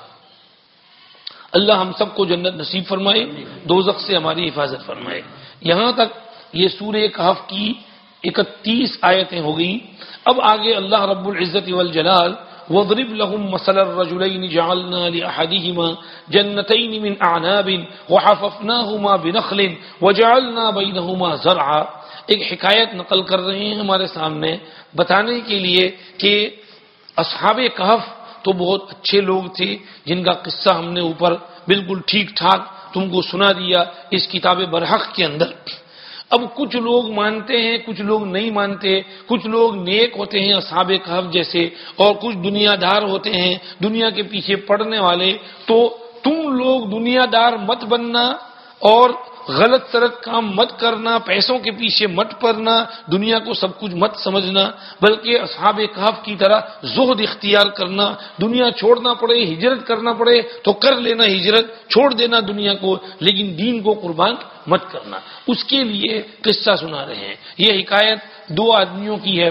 اللہ ہم سب کو جنت نصیب فرمائے، دوزخ سے ہماری حفاظت فرمائے۔ یہاں تک یہ سورہ کہف کی اکتیس آیتیں ہو گئی اب آگے اللہ رب العزت والجلال وضرب لهم مثل الرجلين جعلنا لأحدهما جنتين من أعناب وحففناهما بنخل وجعلنا بينهما زرعا۔ ایک حکایت نقل کر رہے ہیں ہمارے سامنے، بتانے کے لیے کہ اصحاب کہف تو بہت اچھے لوگ تھے، جن کا قصہ ہم نے اوپر بالکل ٹھیک ٹھاک تم کو سنا دیا اس کتاب برحق کے اندر۔ اب کچھ لوگ مانتے ہیں، کچھ لوگ نہیں مانتے، کچھ لوگ نیک ہوتے ہیں، اصحاب کہف جیسے، اور کچھ دنیا دار ہوتے ہیں، دنیا کے پیچھے پڑنے والے۔ تو تم لوگ دنیا دار مت بننا اور غلط سرت کام مت کرنا، پیسوں کے پیچھے مت پڑنا، دنیا کو سب کچھ مت سمجھنا، بلکہ اصحاب کہف کی طرح زہد اختیار کرنا، دنیا چھوڑنا پڑے، ہجرت کرنا پڑے، تو کر لینا ہجرت، چھوڑ دینا دنیا کو، لیکن دین کو قربان مت کرنا۔ اس کے لیے قصہ سنا رہے ہیں۔ یہ حکایت دو آدمیوں کی ہے۔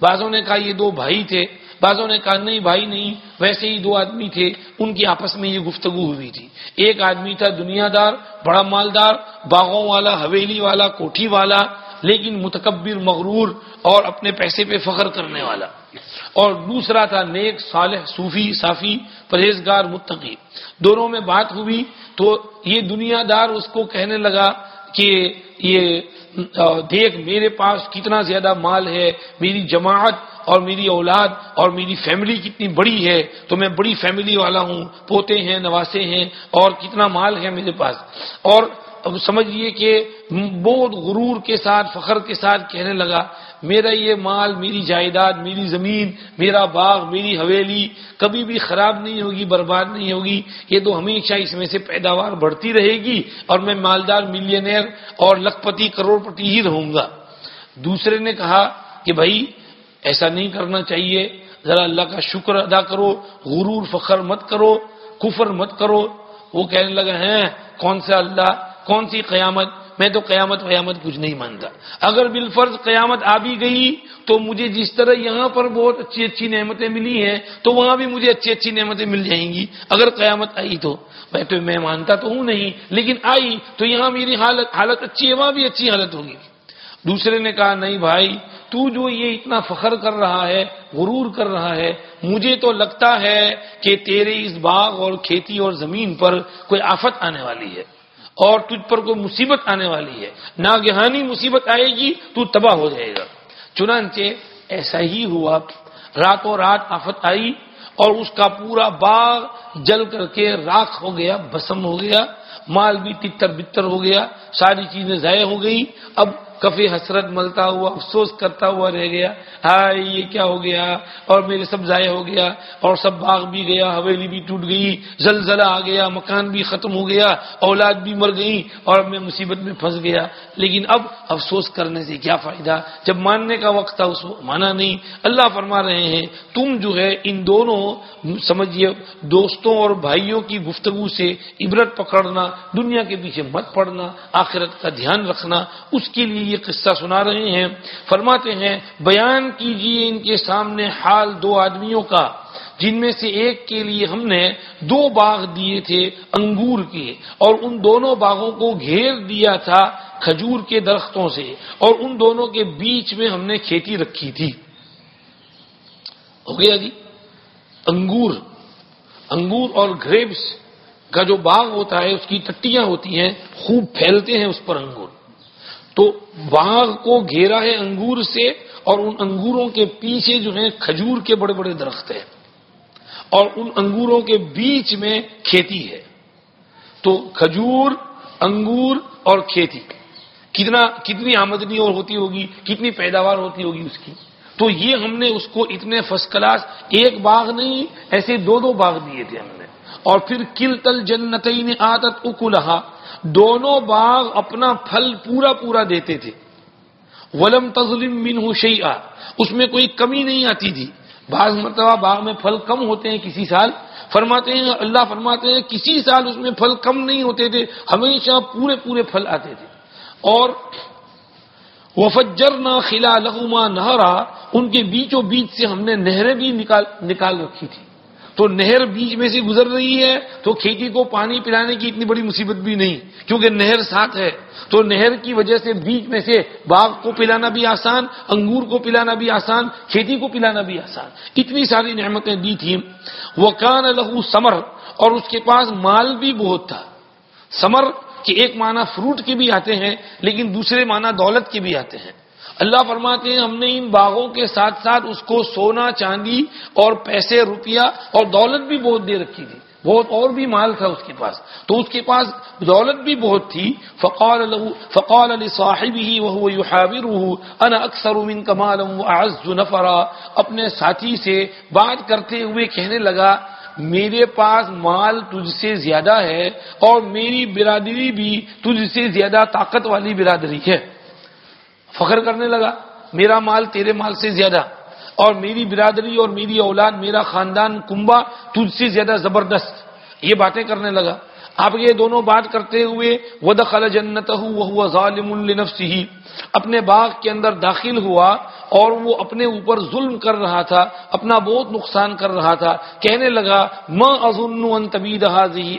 بعضوں نے کہا یہ دو بھائی تھے۔ بعضوں نے کہا، نہیں بھائی نہیں، ویسے ہی دو آدمی تھے، ان کی آپس میں یہ گفتگو ہوئی تھی۔ ایک آدمی تھا دنیا دار بڑا مالدار، باغوں والا، حویلی والا، کوٹھی والا، لیکن متکبر، مغرور اور اپنے پیسے پہ فخر کرنے والا۔ اور دوسرا تھا نیک، صالح، صوفی، صافی، پرہیزگار، متقی۔ دونوں میں بات ہوئی تو یہ دنیا دار اس کو کہنے لگا کہ یہ دیکھ، میرے پاس کتنا زیادہ مال ہے، میری جماعت اور میری اولاد اور میری فیملی کتنی بڑی ہے، تو میں بڑی فیملی والا ہوں، پوتے ہیں، نواسے ہیں، اور کتنا مال ہے میرے پاس۔ اور اب سمجھیے کہ بہت غرور کے ساتھ، فخر کے ساتھ کہنے لگا، میرا یہ مال، میری جائیداد، میری زمین، میرا باغ، میری حویلی کبھی بھی خراب نہیں ہوگی، برباد نہیں ہوگی، یہ تو ہمیشہ اس میں سے پیداوار بڑھتی رہے گی، اور میں مالدار ملینئر اور لکھپتی کروڑ پتی ہی رہوں گا۔ دوسرے نے کہا کہ بھائی ایسا نہیں کرنا چاہیے۔ ذرا اللہ کا شکر ادا کرو، غرور، فخر مت کرو، کفر مت کرو۔ وہ کہنے لگا ہیں کون سا اللہ، کون سی قیامت؟ میں تو قیامت قیامت کچھ نہیں مانتا۔ اگر بالفرض قیامت آ بھی گئی، تو مجھے جس طرح یہاں پر بہت اچھی اچھی نعمتیں ملی ہیں، تو وہاں بھی مجھے اچھی اچھی نعمتیں مل جائیں گی۔ اگر قیامت آئی تو۔ میں تو، میں مانتا تو ہوں نہیں، لیکن آئی تو یہاں میری حالت حالت اچھی ہے، وہاں بھی اچھی حالت ہوگی۔ دوسرے نے کہا، نہیں بھائی تو جو یہ اتنا فخر کر رہا ہے، غرور کر رہا ہے، مجھے تو لگتا ہے کہ تیرے اس باغ اور کھیتی اور زمین پر کوئی آفت آنے والی ہے اور تجھ پر کوئی مصیبت آنے والی ہے۔ ناگہانی مصیبت آئے گی، تو تباہ ہو جائے گا۔ چنانچہ ایسا ہی ہوا، راتوں رات آفت آئی اور اس کا پورا باغ جل کر کے راکھ ہو گیا، بسم ہو گیا، مال بھی تتر بتر ہو گیا، ساری چیزیں ضائع ہو گئی۔ اب کفی حسرت ملتا ہوا، افسوس کرتا ہوا رہ گیا۔ ہائے، یہ کیا ہو گیا؟ اور میرے سب ضائع ہو گیا، اور سب باغ بھی گیا، حویلی بھی ٹوٹ گئی، زلزلہ آ گیا، مکان بھی ختم ہو گیا، اولاد بھی مر گئی اور میں مصیبت میں پھنس گیا۔ لیکن اب افسوس کرنے سے کیا فائدہ؟ جب ماننے کا وقت تھا، اس کو مانا نہیں۔ اللہ فرما رہے ہیں، تم جو ہے، ان دونوں سمجھیے، دوستوں اور بھائیوں کی گفتگو سے عبرت پکڑنا، دنیا کے پیچھے مت پڑنا، آخرت کا دھیان رکھنا، اس کے لیے یہ قصہ سنا رہے ہیں۔ فرماتے ہیں، بیان کیجیے ان کے سامنے حال دو آدمیوں کا، جن میں سے ایک کے لیے ہم نے دو باغ دیے تھے انگور کے، اور ان دونوں باغوں کو گھیر دیا تھا کھجور کے درختوں سے، اور ان دونوں کے بیچ میں ہم نے کھیتی رکھی تھی۔ ہو گیا جی؟ انگور انگور اور گریبس کا جو باغ ہوتا ہے، اس کی ٹٹیاں ہوتی ہیں، خوب پھیلتے ہیں اس پر انگور۔ تو باغ کو گھیرا ہے انگور سے اور ان انگوروں کے پیچھے جو ہیں کھجور کے بڑے بڑے درخت ہیں اور ان انگوروں کے بیچ میں کھیتی ہے۔ تو کھجور، انگور اور کھیتی، کتنا، کتنی آمدنی اور ہوتی ہوگی، کتنی پیداوار ہوتی ہوگی اس کی؟ تو یہ ہم نے اس کو اتنے فرسٹ کلاس، ایک باغ نہیں، ایسے دو دو باغ دیے تھے ہم نے۔ اور پھر کل تل جنتئی نے آدت اکلحا دونوں باغ اپنا پھل پورا پورا دیتے تھے۔ ولم تظلم من شیئا، اس میں کوئی کمی نہیں آتی تھی۔ بعض مرتبہ باغ میں پھل کم ہوتے ہیں کسی سال، فرماتے ہیں، اللہ فرماتے ہیں، کسی سال اس میں پھل کم نہیں ہوتے تھے، ہمیشہ پورے پورے پھل آتے تھے۔ اور وفجر نہ خلا لہما نہرا ان کے بیچوں بیچ سے ہم نے نہریں بھی نکال نکال رکھی تھی تو نہر بیچ میں سے گزر رہی ہے تو کھیتی کو پانی پلانے کی اتنی بڑی مصیبت بھی نہیں کیونکہ نہر ساتھ ہے تو نہر کی وجہ سے بیچ میں سے باغ کو پلانا بھی آسان انگور کو پلانا بھی آسان کھیتی کو پلانا بھی آسان اتنی ساری نعمتیں دی تھیں وہ کان لہو سمر اور اس کے پاس مال بھی بہت تھا سمر کے ایک معنی فروٹ کے بھی آتے ہیں لیکن دوسرے معنی دولت کے بھی آتے ہیں اللہ فرماتے ہیں، ہم نے ان باغوں کے ساتھ ساتھ اس کو سونا، چاندی اور پیسے، روپیہ اور دولت بھی بہت دے رکھی تھی۔ بہت اور بھی مال تھا اس کے پاس۔ تو اس کے پاس دولت بھی بہت تھی۔ فقال فقال علی صاحب ہی وہ انا اکثر من کمال نفرا۔ اپنے ساتھی سے بات کرتے ہوئے کہنے لگا، میرے پاس مال تجھ سے زیادہ ہے اور میری برادری بھی تجھ سے زیادہ طاقت والی برادری ہے۔ فخر کرنے لگا، میرا مال تیرے مال سے زیادہ، اور میری برادری اور میری اولاد، میرا خاندان کنبا تجھ سے زیادہ زبردست، یہ باتیں کرنے لگا۔ آپ یہ دونوں بات کرتے ہوئے ودخل جنت ہوا ظالم ہی اپنے باغ کے اندر داخل ہوا اور وہ اپنے اوپر ظلم کر رہا تھا، اپنا بہت نقصان کر رہا تھا۔ کہنے لگا ماں ازن طبیع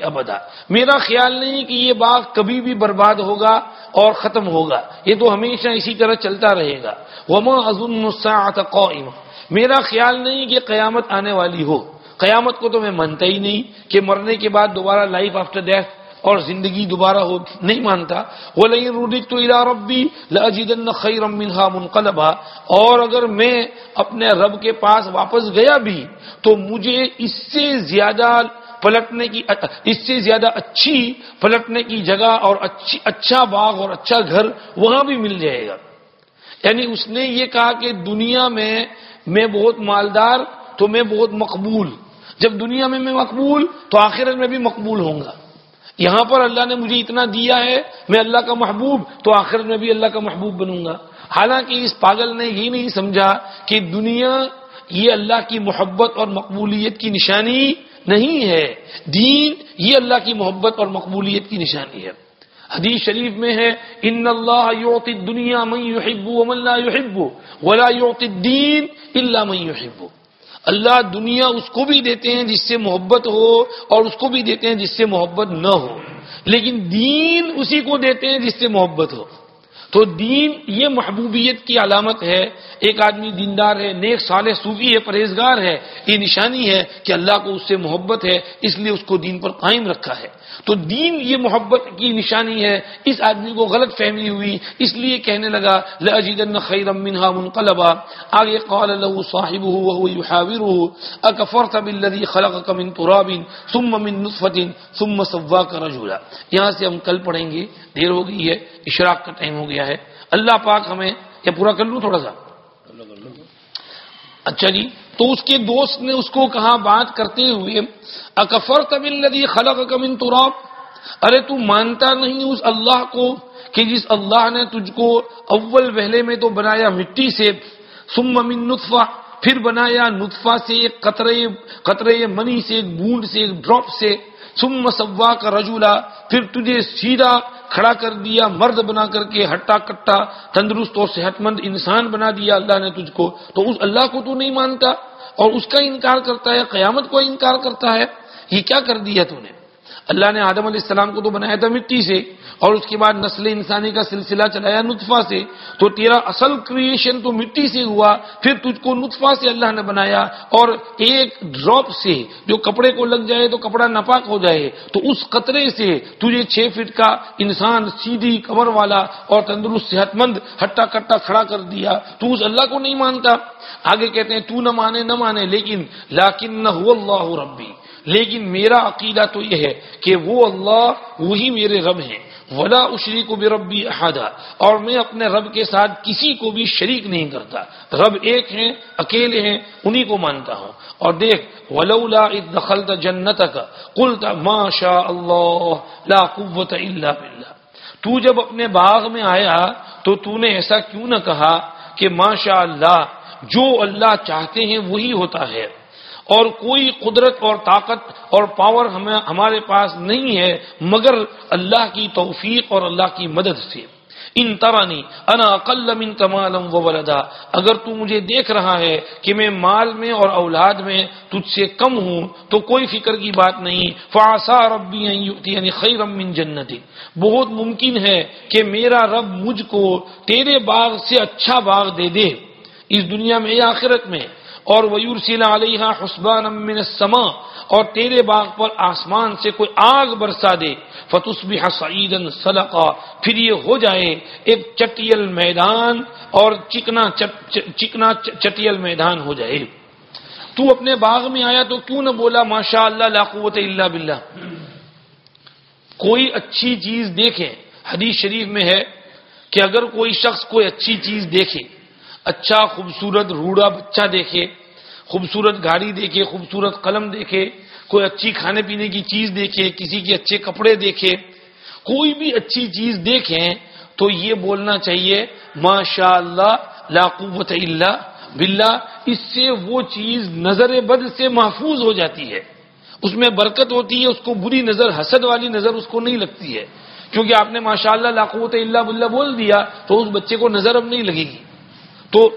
ابدا میرا خیال نہیں کہ یہ باغ کبھی بھی برباد ہوگا اور ختم ہوگا۔ یہ تو ہمیشہ اسی طرح چلتا رہے گا۔ وہ ماں ازن میرا خیال نہیں کہ قیامت آنے والی ہو۔ قیامت کو تو میں مانتا ہی نہیں کہ مرنے کے بعد دوبارہ لائف آفٹر ڈیتھ اور زندگی دوبارہ ہو نہیں مانتا۔ وہ تو ربی لجیدن خیر منقلبا۔ اور اگر میں اپنے رب کے پاس واپس گیا بھی تو مجھے اس سے زیادہ پلٹنے کی اس سے زیادہ اچھی پلٹنے کی جگہ اور اچھا باغ اور اچھا گھر وہاں بھی مل جائے گا۔ یعنی اس نے یہ کہا کہ دنیا میں میں بہت مالدار تو میں بہت مقبول۔ جب دنیا میں میں مقبول تو آخرت میں بھی مقبول ہوں گا۔ یہاں پر اللہ نے مجھے اتنا دیا ہے، میں اللہ کا محبوب تو آخرت میں بھی اللہ کا محبوب بنوں گا۔ حالانکہ اس پاگل نے یہ نہیں سمجھا کہ دنیا یہ اللہ کی محبت اور مقبولیت کی نشانی نہیں ہے۔ دین یہ اللہ کی محبت اور مقبولیت کی نشانی ہے۔ حدیث شریف میں ہے، ان اللہ یوتی دنیا من يحب ومن لا يحب ولا یوتی الدین الا من يحب اللہ دنیا اس کو بھی دیتے ہیں جس سے محبت ہو اور اس کو بھی دیتے ہیں جس سے محبت نہ ہو لیکن دین اسی کو دیتے ہیں جس سے محبت ہو تو دین یہ محبوبیت کی علامت ہے۔ ایک آدمی دیندار ہے، نیک صالح صوفی ہے، پرہیزگار ہے۔ یہ نشانی ہے کہ اللہ کو اس سے محبت ہے، اس لیے اس کو دین پر قائم رکھا ہے۔ تو دین یہ محبت کی نشانی ہے۔ اس آدمی کو غلط فہمی ہوئی، اس لیے کہنے لگا، لأجدن خیرا منها منقلبا۔ آگے قال له صاحبه وهو يحاوره اکفرت بالذي خلقك من تراب ثم من نطفه ثم سواك رجلا۔ یہاں سے ہم کل پڑھیں گے، دیر ہو گئی ہے، اشراق کا ٹائم ہو گیا۔ ہے؟ اللہ پاک ہمیں، یا پورا کر لوں تھوڑا سا؟ اچھا جی تو اس کے دوست نے اس کو کہا بات کرتے ہوئے اکفر طبی خلق کمن تراب؟ ارے تو مانتا نہیں اس اللہ کو کہ جس اللہ نے تجھ کو اول وہلے میں تو بنایا مٹی سے سم من نطفہ، پھر بنایا نطفہ سے، ایک قطرے قطرے منی سے، ایک بونڈ سے، ایک ڈراپ سے سم سوا کا رجولا، پھر تجھے سیدھا کھڑا کر دیا، مرد بنا کر کے ہٹا کٹا، تندرست اور صحت مند انسان بنا دیا اللہ نے تجھ کو، تو اس اللہ کو تو نہیں مانتا؟ اور اس کا انکار کرتا ہے، قیامت کو انکار کرتا ہے؟ یہ کیا کر دیا تو نے؟ اللہ نے آدم علیہ السلام کو تو بنایا تھا مٹی سے۔ اور اس کے بعد نسل انسانی کا سلسلہ چلایا نطفہ سے، تو تیرا اصل کریشن تو مٹی سے ہوا، پھر تجھ کو نطفہ سے اللہ نے بنایا اور ایک ڈراپ سے جو کپڑے کو لگ جائے تو کپڑا ناپاک ہو جائے، تو اس قطرے سے تجھے چھ فٹ کا انسان سیدھی کمر والا اور تندرست صحت مند ہٹا کٹا کھڑا کر دیا۔ تو اس اللہ کو نہیں مانتا۔ آگے کہتے ہیں، تو نہ مانے نہ مانے، لیکن لاکن نہ ہو اللہ ربی۔ لیکن میرا عقیدہ تو یہ ہے کہ وہ اللہ وہی میرے رب ہیں۔ ولا اشری کو بھی ربی احادہ اور میں اپنے رب کے ساتھ کسی کو بھی شریک نہیں کرتا۔ رب ایک ہیں، اکیلے ہیں، انہی کو مانتا ہوں۔ اور دیکھ، ولولا دخلت جنت کا کل ماشا اللہ لا قوت الا باللہ تو جب اپنے باغ میں آیا، تو تو نے ایسا کیوں نہ کہا کہ ماشاء اللہ جو اللہ چاہتے ہیں وہی ہوتا ہے۔ اور کوئی قدرت اور طاقت اور پاور ہمیں ہمارے پاس نہیں ہے، مگر اللہ کی توفیق اور اللہ کی مدد سے۔ ان ترانی انا اقل من کمالم و ولدا۔ اگر تو مجھے دیکھ رہا ہے کہ میں مال میں اور اولاد میں تجھ سے کم ہوں، تو کوئی فکر کی بات نہیں۔ فاسا ربی یعنی خیرم من جنتی۔ بہت ممکن ہے کہ میرا رب مجھ کو تیرے باغ سے اچھا باغ دے دے۔ اس دنیا میں یا آخرت میں۔ اور ویور علیہ حسبان امن السما اور تیرے باغ پر آسمان سے کوئی آگ برسا دے۔ فتسبی سعید صدقہ پھر یہ ہو جائے ایک چٹیل میدان اور چکنا چکنا چٹیل میدان ہو جائے۔ تو اپنے باغ میں آیا تو کیوں نہ بولا ماشاء اللہ لا قوت اللہ باللہ۔ کوئی اچھی چیز دیکھے، حدیث شریف میں ہے کہ اگر کوئی شخص کوئی اچھی چیز دیکھے اچھا خوبصورت روڑا بچہ دیکھے، خوبصورت گاڑی دیکھے، خوبصورت قلم دیکھے، کوئی اچھی کھانے پینے کی چیز دیکھے، کسی کے اچھے کپڑے دیکھے، کوئی بھی اچھی چیز دیکھیں تو یہ بولنا چاہیے ماشاء اللہ لا قوت اللہ باللہ، اس سے وہ چیز نظر بد سے محفوظ ہو جاتی ہے۔ اس میں برکت ہوتی ہے، اس کو بری نظر، حسد والی نظر اس کو نہیں لگتی ہے۔ کیونکہ آپ نے ماشاء اللہ لاقوت اللہ بلّہ بول دیا تو اس بچے کو نظر اب نہیں لگے گی۔ تو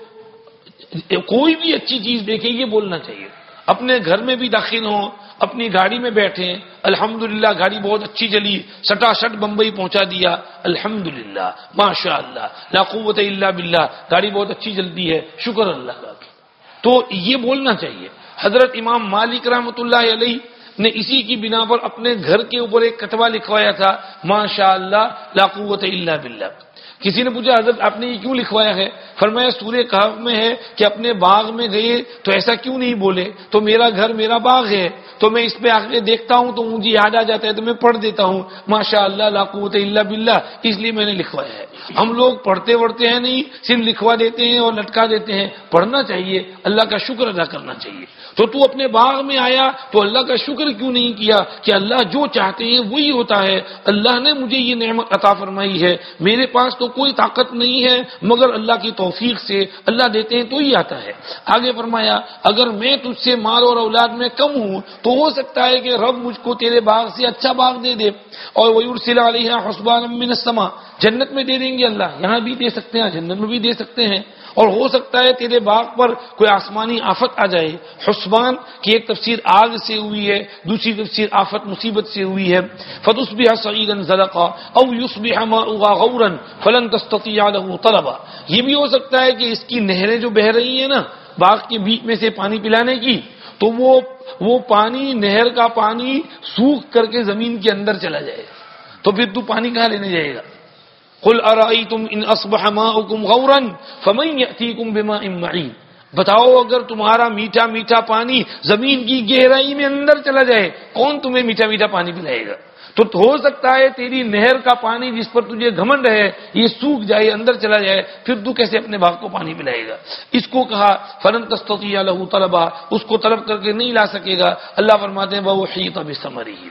کوئی بھی اچھی چیز دیکھے یہ بولنا چاہیے۔ اپنے گھر میں بھی داخل ہوں، اپنی گاڑی میں بیٹھے الحمد گاڑی بہت اچھی چلی سٹا سٹ بمبئی پہنچا دیا الحمد للہ ماشاء اللہ لاقوت اللہ بلّہ گاڑی بہت اچھی چلتی ہے، شکر اللہ کا۔ تو یہ بولنا چاہیے۔ حضرت امام مالک رحمۃ اللہ علیہ نے اسی کی بنا پر اپنے گھر کے اوپر ایک کتبہ لکھوایا تھا ماشاء اللہ لاقوت اللہ بلّہ کسی نے پوچھا، حضرت، آپ نے یہ کیوں لکھوایا ہے؟ فرمایا، سورہ کہف میں ہے کہ اپنے باغ میں گئے تو ایسا کیوں نہیں بولے؟ تو میرا گھر میرا باغ ہے، تو میں اس پہ آ کے دیکھتا ہوں تو مجھے یاد آ جاتا ہے تو میں پڑھ دیتا ہوں۔ ماشاء اللہ لاقوت اللہ بلّہ اس لیے میں نے لکھوایا ہے۔ ہم لوگ پڑھتے وڑھتے ہیں نہیں، صرف لکھوا دیتے ہیں اور لٹکا دیتے ہیں۔ پڑھنا چاہیے، اللہ کا شکر ادا کرنا چاہیے۔ تو تو اپنے باغ میں آیا تو اللہ کا شکر کیوں نہیں کیا؟ کہ اللہ جو چاہتے ہیں وہی ہوتا ہے۔ اللہ نے مجھے یہ نعمت عطا فرمائی ہے۔ میرے پاس تو کوئی طاقت نہیں ہے، مگر اللہ کی توفیق سے اللہ دیتے ہیں تو ہی آتا ہے۔ آگے فرمایا، اگر میں تجھ سے مال اور اولاد میں کم ہوں، تو ہو سکتا ہے کہ رب مجھ کو تیرے باغ سے اچھا باغ دے دے۔ اور وہ علیہ حسبان السما جنت میں دے دیں گے اللہ، یہاں بھی دے سکتے ہیں، جنت میں بھی دے سکتے ہیں۔ اور ہو سکتا ہے تیرے باغ پر کوئی آسمانی آفت آ جائے۔ حسبان کی ایک تفسیر آگ سے ہوئی ہے، دوسری تفسیر آفت مصیبت سے ہوئی ہے۔ فتس بھی سعید او یوس بھی غورن فلن تستطیع له طلبا۔ یہ بھی ہو سکتا ہے کہ اس کی نہریں جو بہ رہی ہیں نا، باغ کے بیچ میں سے پانی پلانے کی، تو وہ وہ پانی، نہر کا پانی سوکھ کر کے زمین کے اندر چلا جائے۔ تو پھر تو پانی کہاں لینے جائے گا؟ قل ارائیتم ان اصبح ماؤکم غورا فمن یأتیکم بماء معین۔ بتاؤ اگر تمہارا میٹھا میٹھا پانی زمین کی گہرائی میں اندر چلا جائے، کون تمہیں میٹھا میٹھا پانی پلائے گا؟ تو ہو سکتا ہے تیری نہر کا پانی جس پر تجھے گھمنڈ ہے، یہ سوکھ جائے، اندر چلا جائے، پھر تو کیسے اپنے باغ کو پانی پلائے گا؟ اس کو کہا، فلن تستطیع لہو طلبا، اس کو طلب کر کے نہیں لا سکے گا۔ اللہ فرماتے ہیں بہو وہ بسمری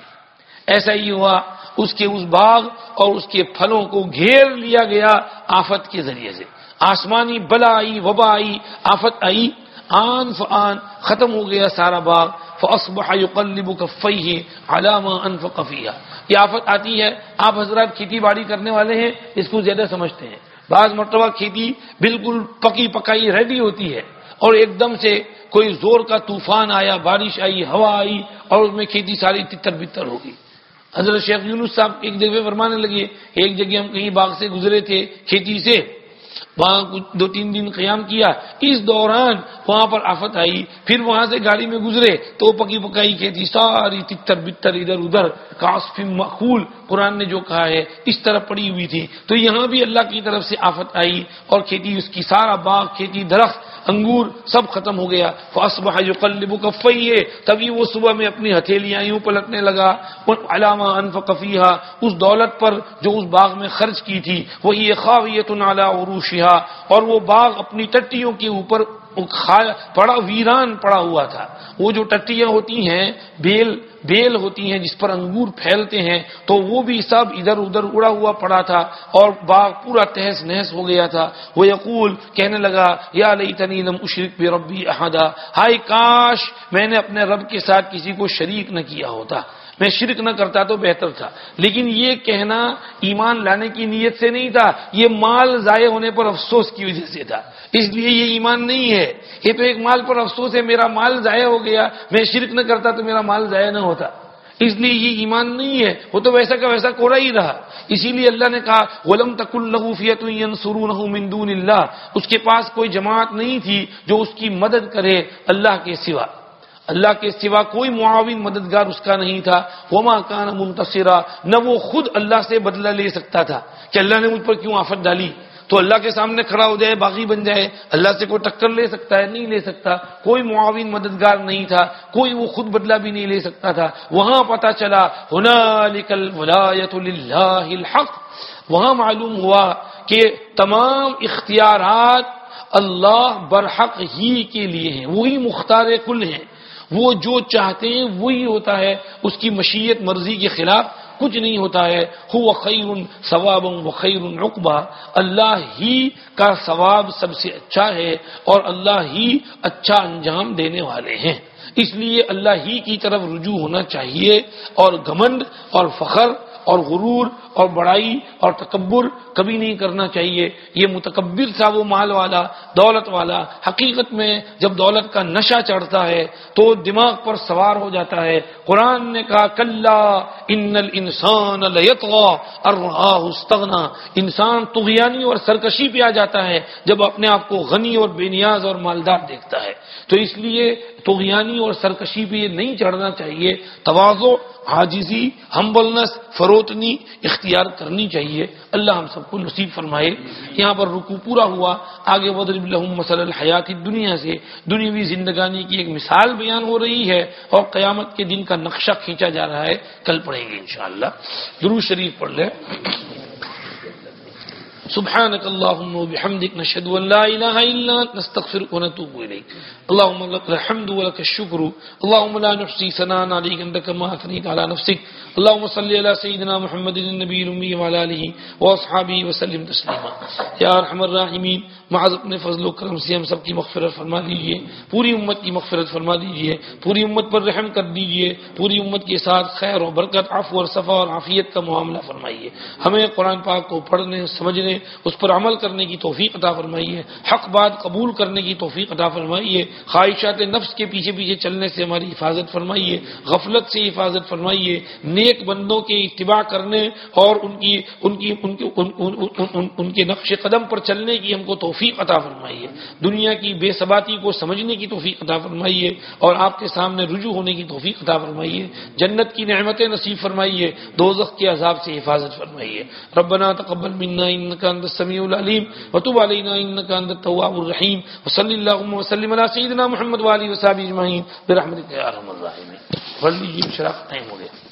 ایسا ہی ہوا اس کے اس باغ اور اس کے پھلوں کو گھیر لیا گیا آفت کے ذریعے سے۔ آسمانی بلا آئی، وبا آئی، آفت آئی، آن فآن ختم ہو گیا سارا باغ۔ فاصبح يقلب كفيه على ما انفق فيها یہ آفت آتی ہے۔ آپ حضرات کھیتی باڑی کرنے والے ہیں، اس کو زیادہ سمجھتے ہیں۔ بعض مرتبہ کھیتی بالکل پکی پکائی ریڈی ہوتی ہے اور ایک دم سے کوئی زور کا طوفان آیا، بارش آئی، ہوا آئی اور اس میں کھیتی ساری تتر بتر ہوگی۔ حضرت شیخ یونس صاحب ایک جگہ فرمانے لگے ایک جگہ ہم کہیں باغ سے گزرے تھے، کھیتی سے۔ وہاں کچھ دو تین دن قیام کیا۔ اس دوران وہاں پر آفت آئی، پھر وہاں سے گاڑی میں گزرے۔ تو پکی پکائی کھیتی، ساری تتر بتر ادھر ادھر کاسف مقول، قرآن نے جو کہا ہے، اس طرح پڑی ہوئی تھی۔ تو یہاں بھی اللہ کی طرف سے آفت آئی اور کھیتی، اس کی سارا باغ، کھیتی، درخت، انگور سب ختم ہو گیا۔ فاصبح يقلب كفيه تبھی وہ صبح میں اپنی ہتھیلیاں یوں پلٹنے لگا۔ علامہ انفق اس دولت پر جو اس باغ میں خرچ کی تھی وہی خاویت على عروشها اور وہ باغ اپنی ٹٹیوں کے اوپر پڑا، ویران پڑا ہوا تھا۔ وہ جو ٹٹیاں ہوتی ہیں، بیل بیل ہوتی ہیں جس پر انگور پھیلتے ہیں، تو وہ بھی سب ادھر ادھر اڑا ہوا پڑا تھا، اور باغ پورا تہس نہس ہو گیا تھا۔ وہ یقول، کہنے لگا، یا لئی تنیلم اشرک بے ربی احدا۔ ہائے کاش، میں نے اپنے رب کے ساتھ کسی کو شریک نہ کیا ہوتا۔ میں شرک نہ کرتا تو بہتر تھا۔ لیکن یہ کہنا ایمان لانے کی نیت سے نہیں تھا، یہ مال ضائع ہونے پر افسوس کی وجہ سے تھا۔ اس لیے یہ ایمان نہیں ہے۔ یہ تو ایک مال پر افسوس ہے، میرا مال ضائع ہو گیا، میں شرک نہ کرتا تو میرا مال ضائع نہ ہوتا۔ اس لیے یہ ایمان نہیں ہے۔ وہ تو ویسا کا ویسا کوڑا ہی رہا۔ اسی لیے اللہ نے کہا غلم تک الفیت مندون اللہ اس کے پاس کوئی جماعت نہیں تھی جو اس کی مدد کرے اللہ کے سوا۔ اللہ کے سوا کوئی معاون مددگار اس کا نہیں تھا۔ وما کان منتصرا۔ نہ وہ خود اللہ سے بدلہ لے سکتا تھا کہ اللہ نے مجھ پر کیوں آفت ڈالی۔ تو اللہ کے سامنے کھڑا ہو جائے، باغی بن جائے۔ اللہ سے کوئی ٹکر لے سکتا ہے؟ نہیں لے سکتا۔ کوئی معاون مددگار نہیں تھا۔ کوئی وہ خود بدلہ بھی نہیں لے سکتا تھا۔ وہاں پتا چلا الحق۔ وہاں معلوم ہوا کہ تمام اختیارات اللہ برحق ہی کے لیے ہیں۔ وہی مختار کل ہیں۔ وہ جو چاہتے ہیں وہی ہوتا ہے۔ اس کی مشیت مرضی کے خلاف کچھ نہیں ہوتا ہے۔ ہو خیر ثواب و خیر رقبہ اللہ ہی کا ثواب سب سے اچھا ہے اور اللہ ہی اچھا انجام دینے والے ہیں۔ اس لیے اللہ ہی کی طرف رجوع ہونا چاہیے اور گمنڈ اور فخر اور غرور اور بڑائی اور تکبر کبھی نہیں کرنا چاہیے۔ یہ متکبر تھا وہ مال والا، دولت والا۔ حقیقت میں جب دولت کا نشہ چڑھتا ہے تو دماغ پر سوار ہو جاتا ہے۔ قرآن نے کہا کل ان انسان استغنا انسان تغیانی اور سرکشی پہ آ جاتا ہے جب اپنے آپ کو غنی اور بے نیاز اور مالدار دیکھتا ہے۔ تو اس لیے تغیانی اور سرکشی پہ یہ نہیں چڑھنا چاہیے۔ توازو حاجزی ہمبلنس، فروتنی اختیار کرنی چاہیے۔ اللہ ہم سب کو نصیب فرمائے۔ یہاں پر رکو پورا ہوا۔ آگے مسل الحیات دنیا سے۔ دنیاوی زندگانی کی ایک مثال بیان ہو رہی ہے اور قیامت کے دن کا نقشہ کھینچا جا رہا ہے۔ کل پڑھیں گے انشاءاللہ۔ شاء شریف پڑھ لیں۔ سبحانك اللهم وبحمدك نشهد أن لا إله إلا أنت نستغفرك ونتوب إليك. اللهم لك الحمد ولك الشكر. اللهم لا نحصي ثناء عليك انك ما أثنيت على نفسك. اللهم صل على سيدنا محمد النبي الأمي وعلى آله وأصحابه وسلم تسليما. يا أرحم الراحمين. معذ اپنے فضل و کرم سے ہم سب کی مغفرت فرما دیجیے پوری امت کی مغفرت فرما دیجیے پوری امت پر رحم کر دیجیے پوری امت کے ساتھ خیر و برکت عفو اور صفا اور عافیت کا معاملہ فرمائیے۔ ہمیں قرآن پاک کو پڑھنے سمجھنے اس پر عمل کرنے کی توفیق عطا فرمائیے حق بات قبول کرنے کی توفیق عطا فرمائیے خواہشات نفس کے پیچھے پیچھے چلنے سے ہماری حفاظت فرمائیے غفلت سے حفاظت فرمائیے نیک بندوں کے اتباع کرنے اور ان کی ان کی ان کے ان, ان, ان, ان, ان کے نقش قدم پر چلنے کی ہم کو توفیق توفیق عطا فرمائیے۔ دنیا کی بے ثباتی کو سمجھنے کی توفیق عطا فرمائیے اور آپ کے سامنے رجوع ہونے کی توفیق عطا فرمائیے۔ جنت کی نعمتیں نصیب فرمائیے، دوزخ کے عذاب سے حفاظت فرمائیے۔ ربنا تقبل منا انك انت السميع العليم وتب علينا انك انت التواب الرحيم وصلى اللهم وسلم على سيدنا محمد وعلى اله وصحبه اجمعين برحمتك يا ارحم الراحمين فضل جی شراف ٹائم ہو گیا۔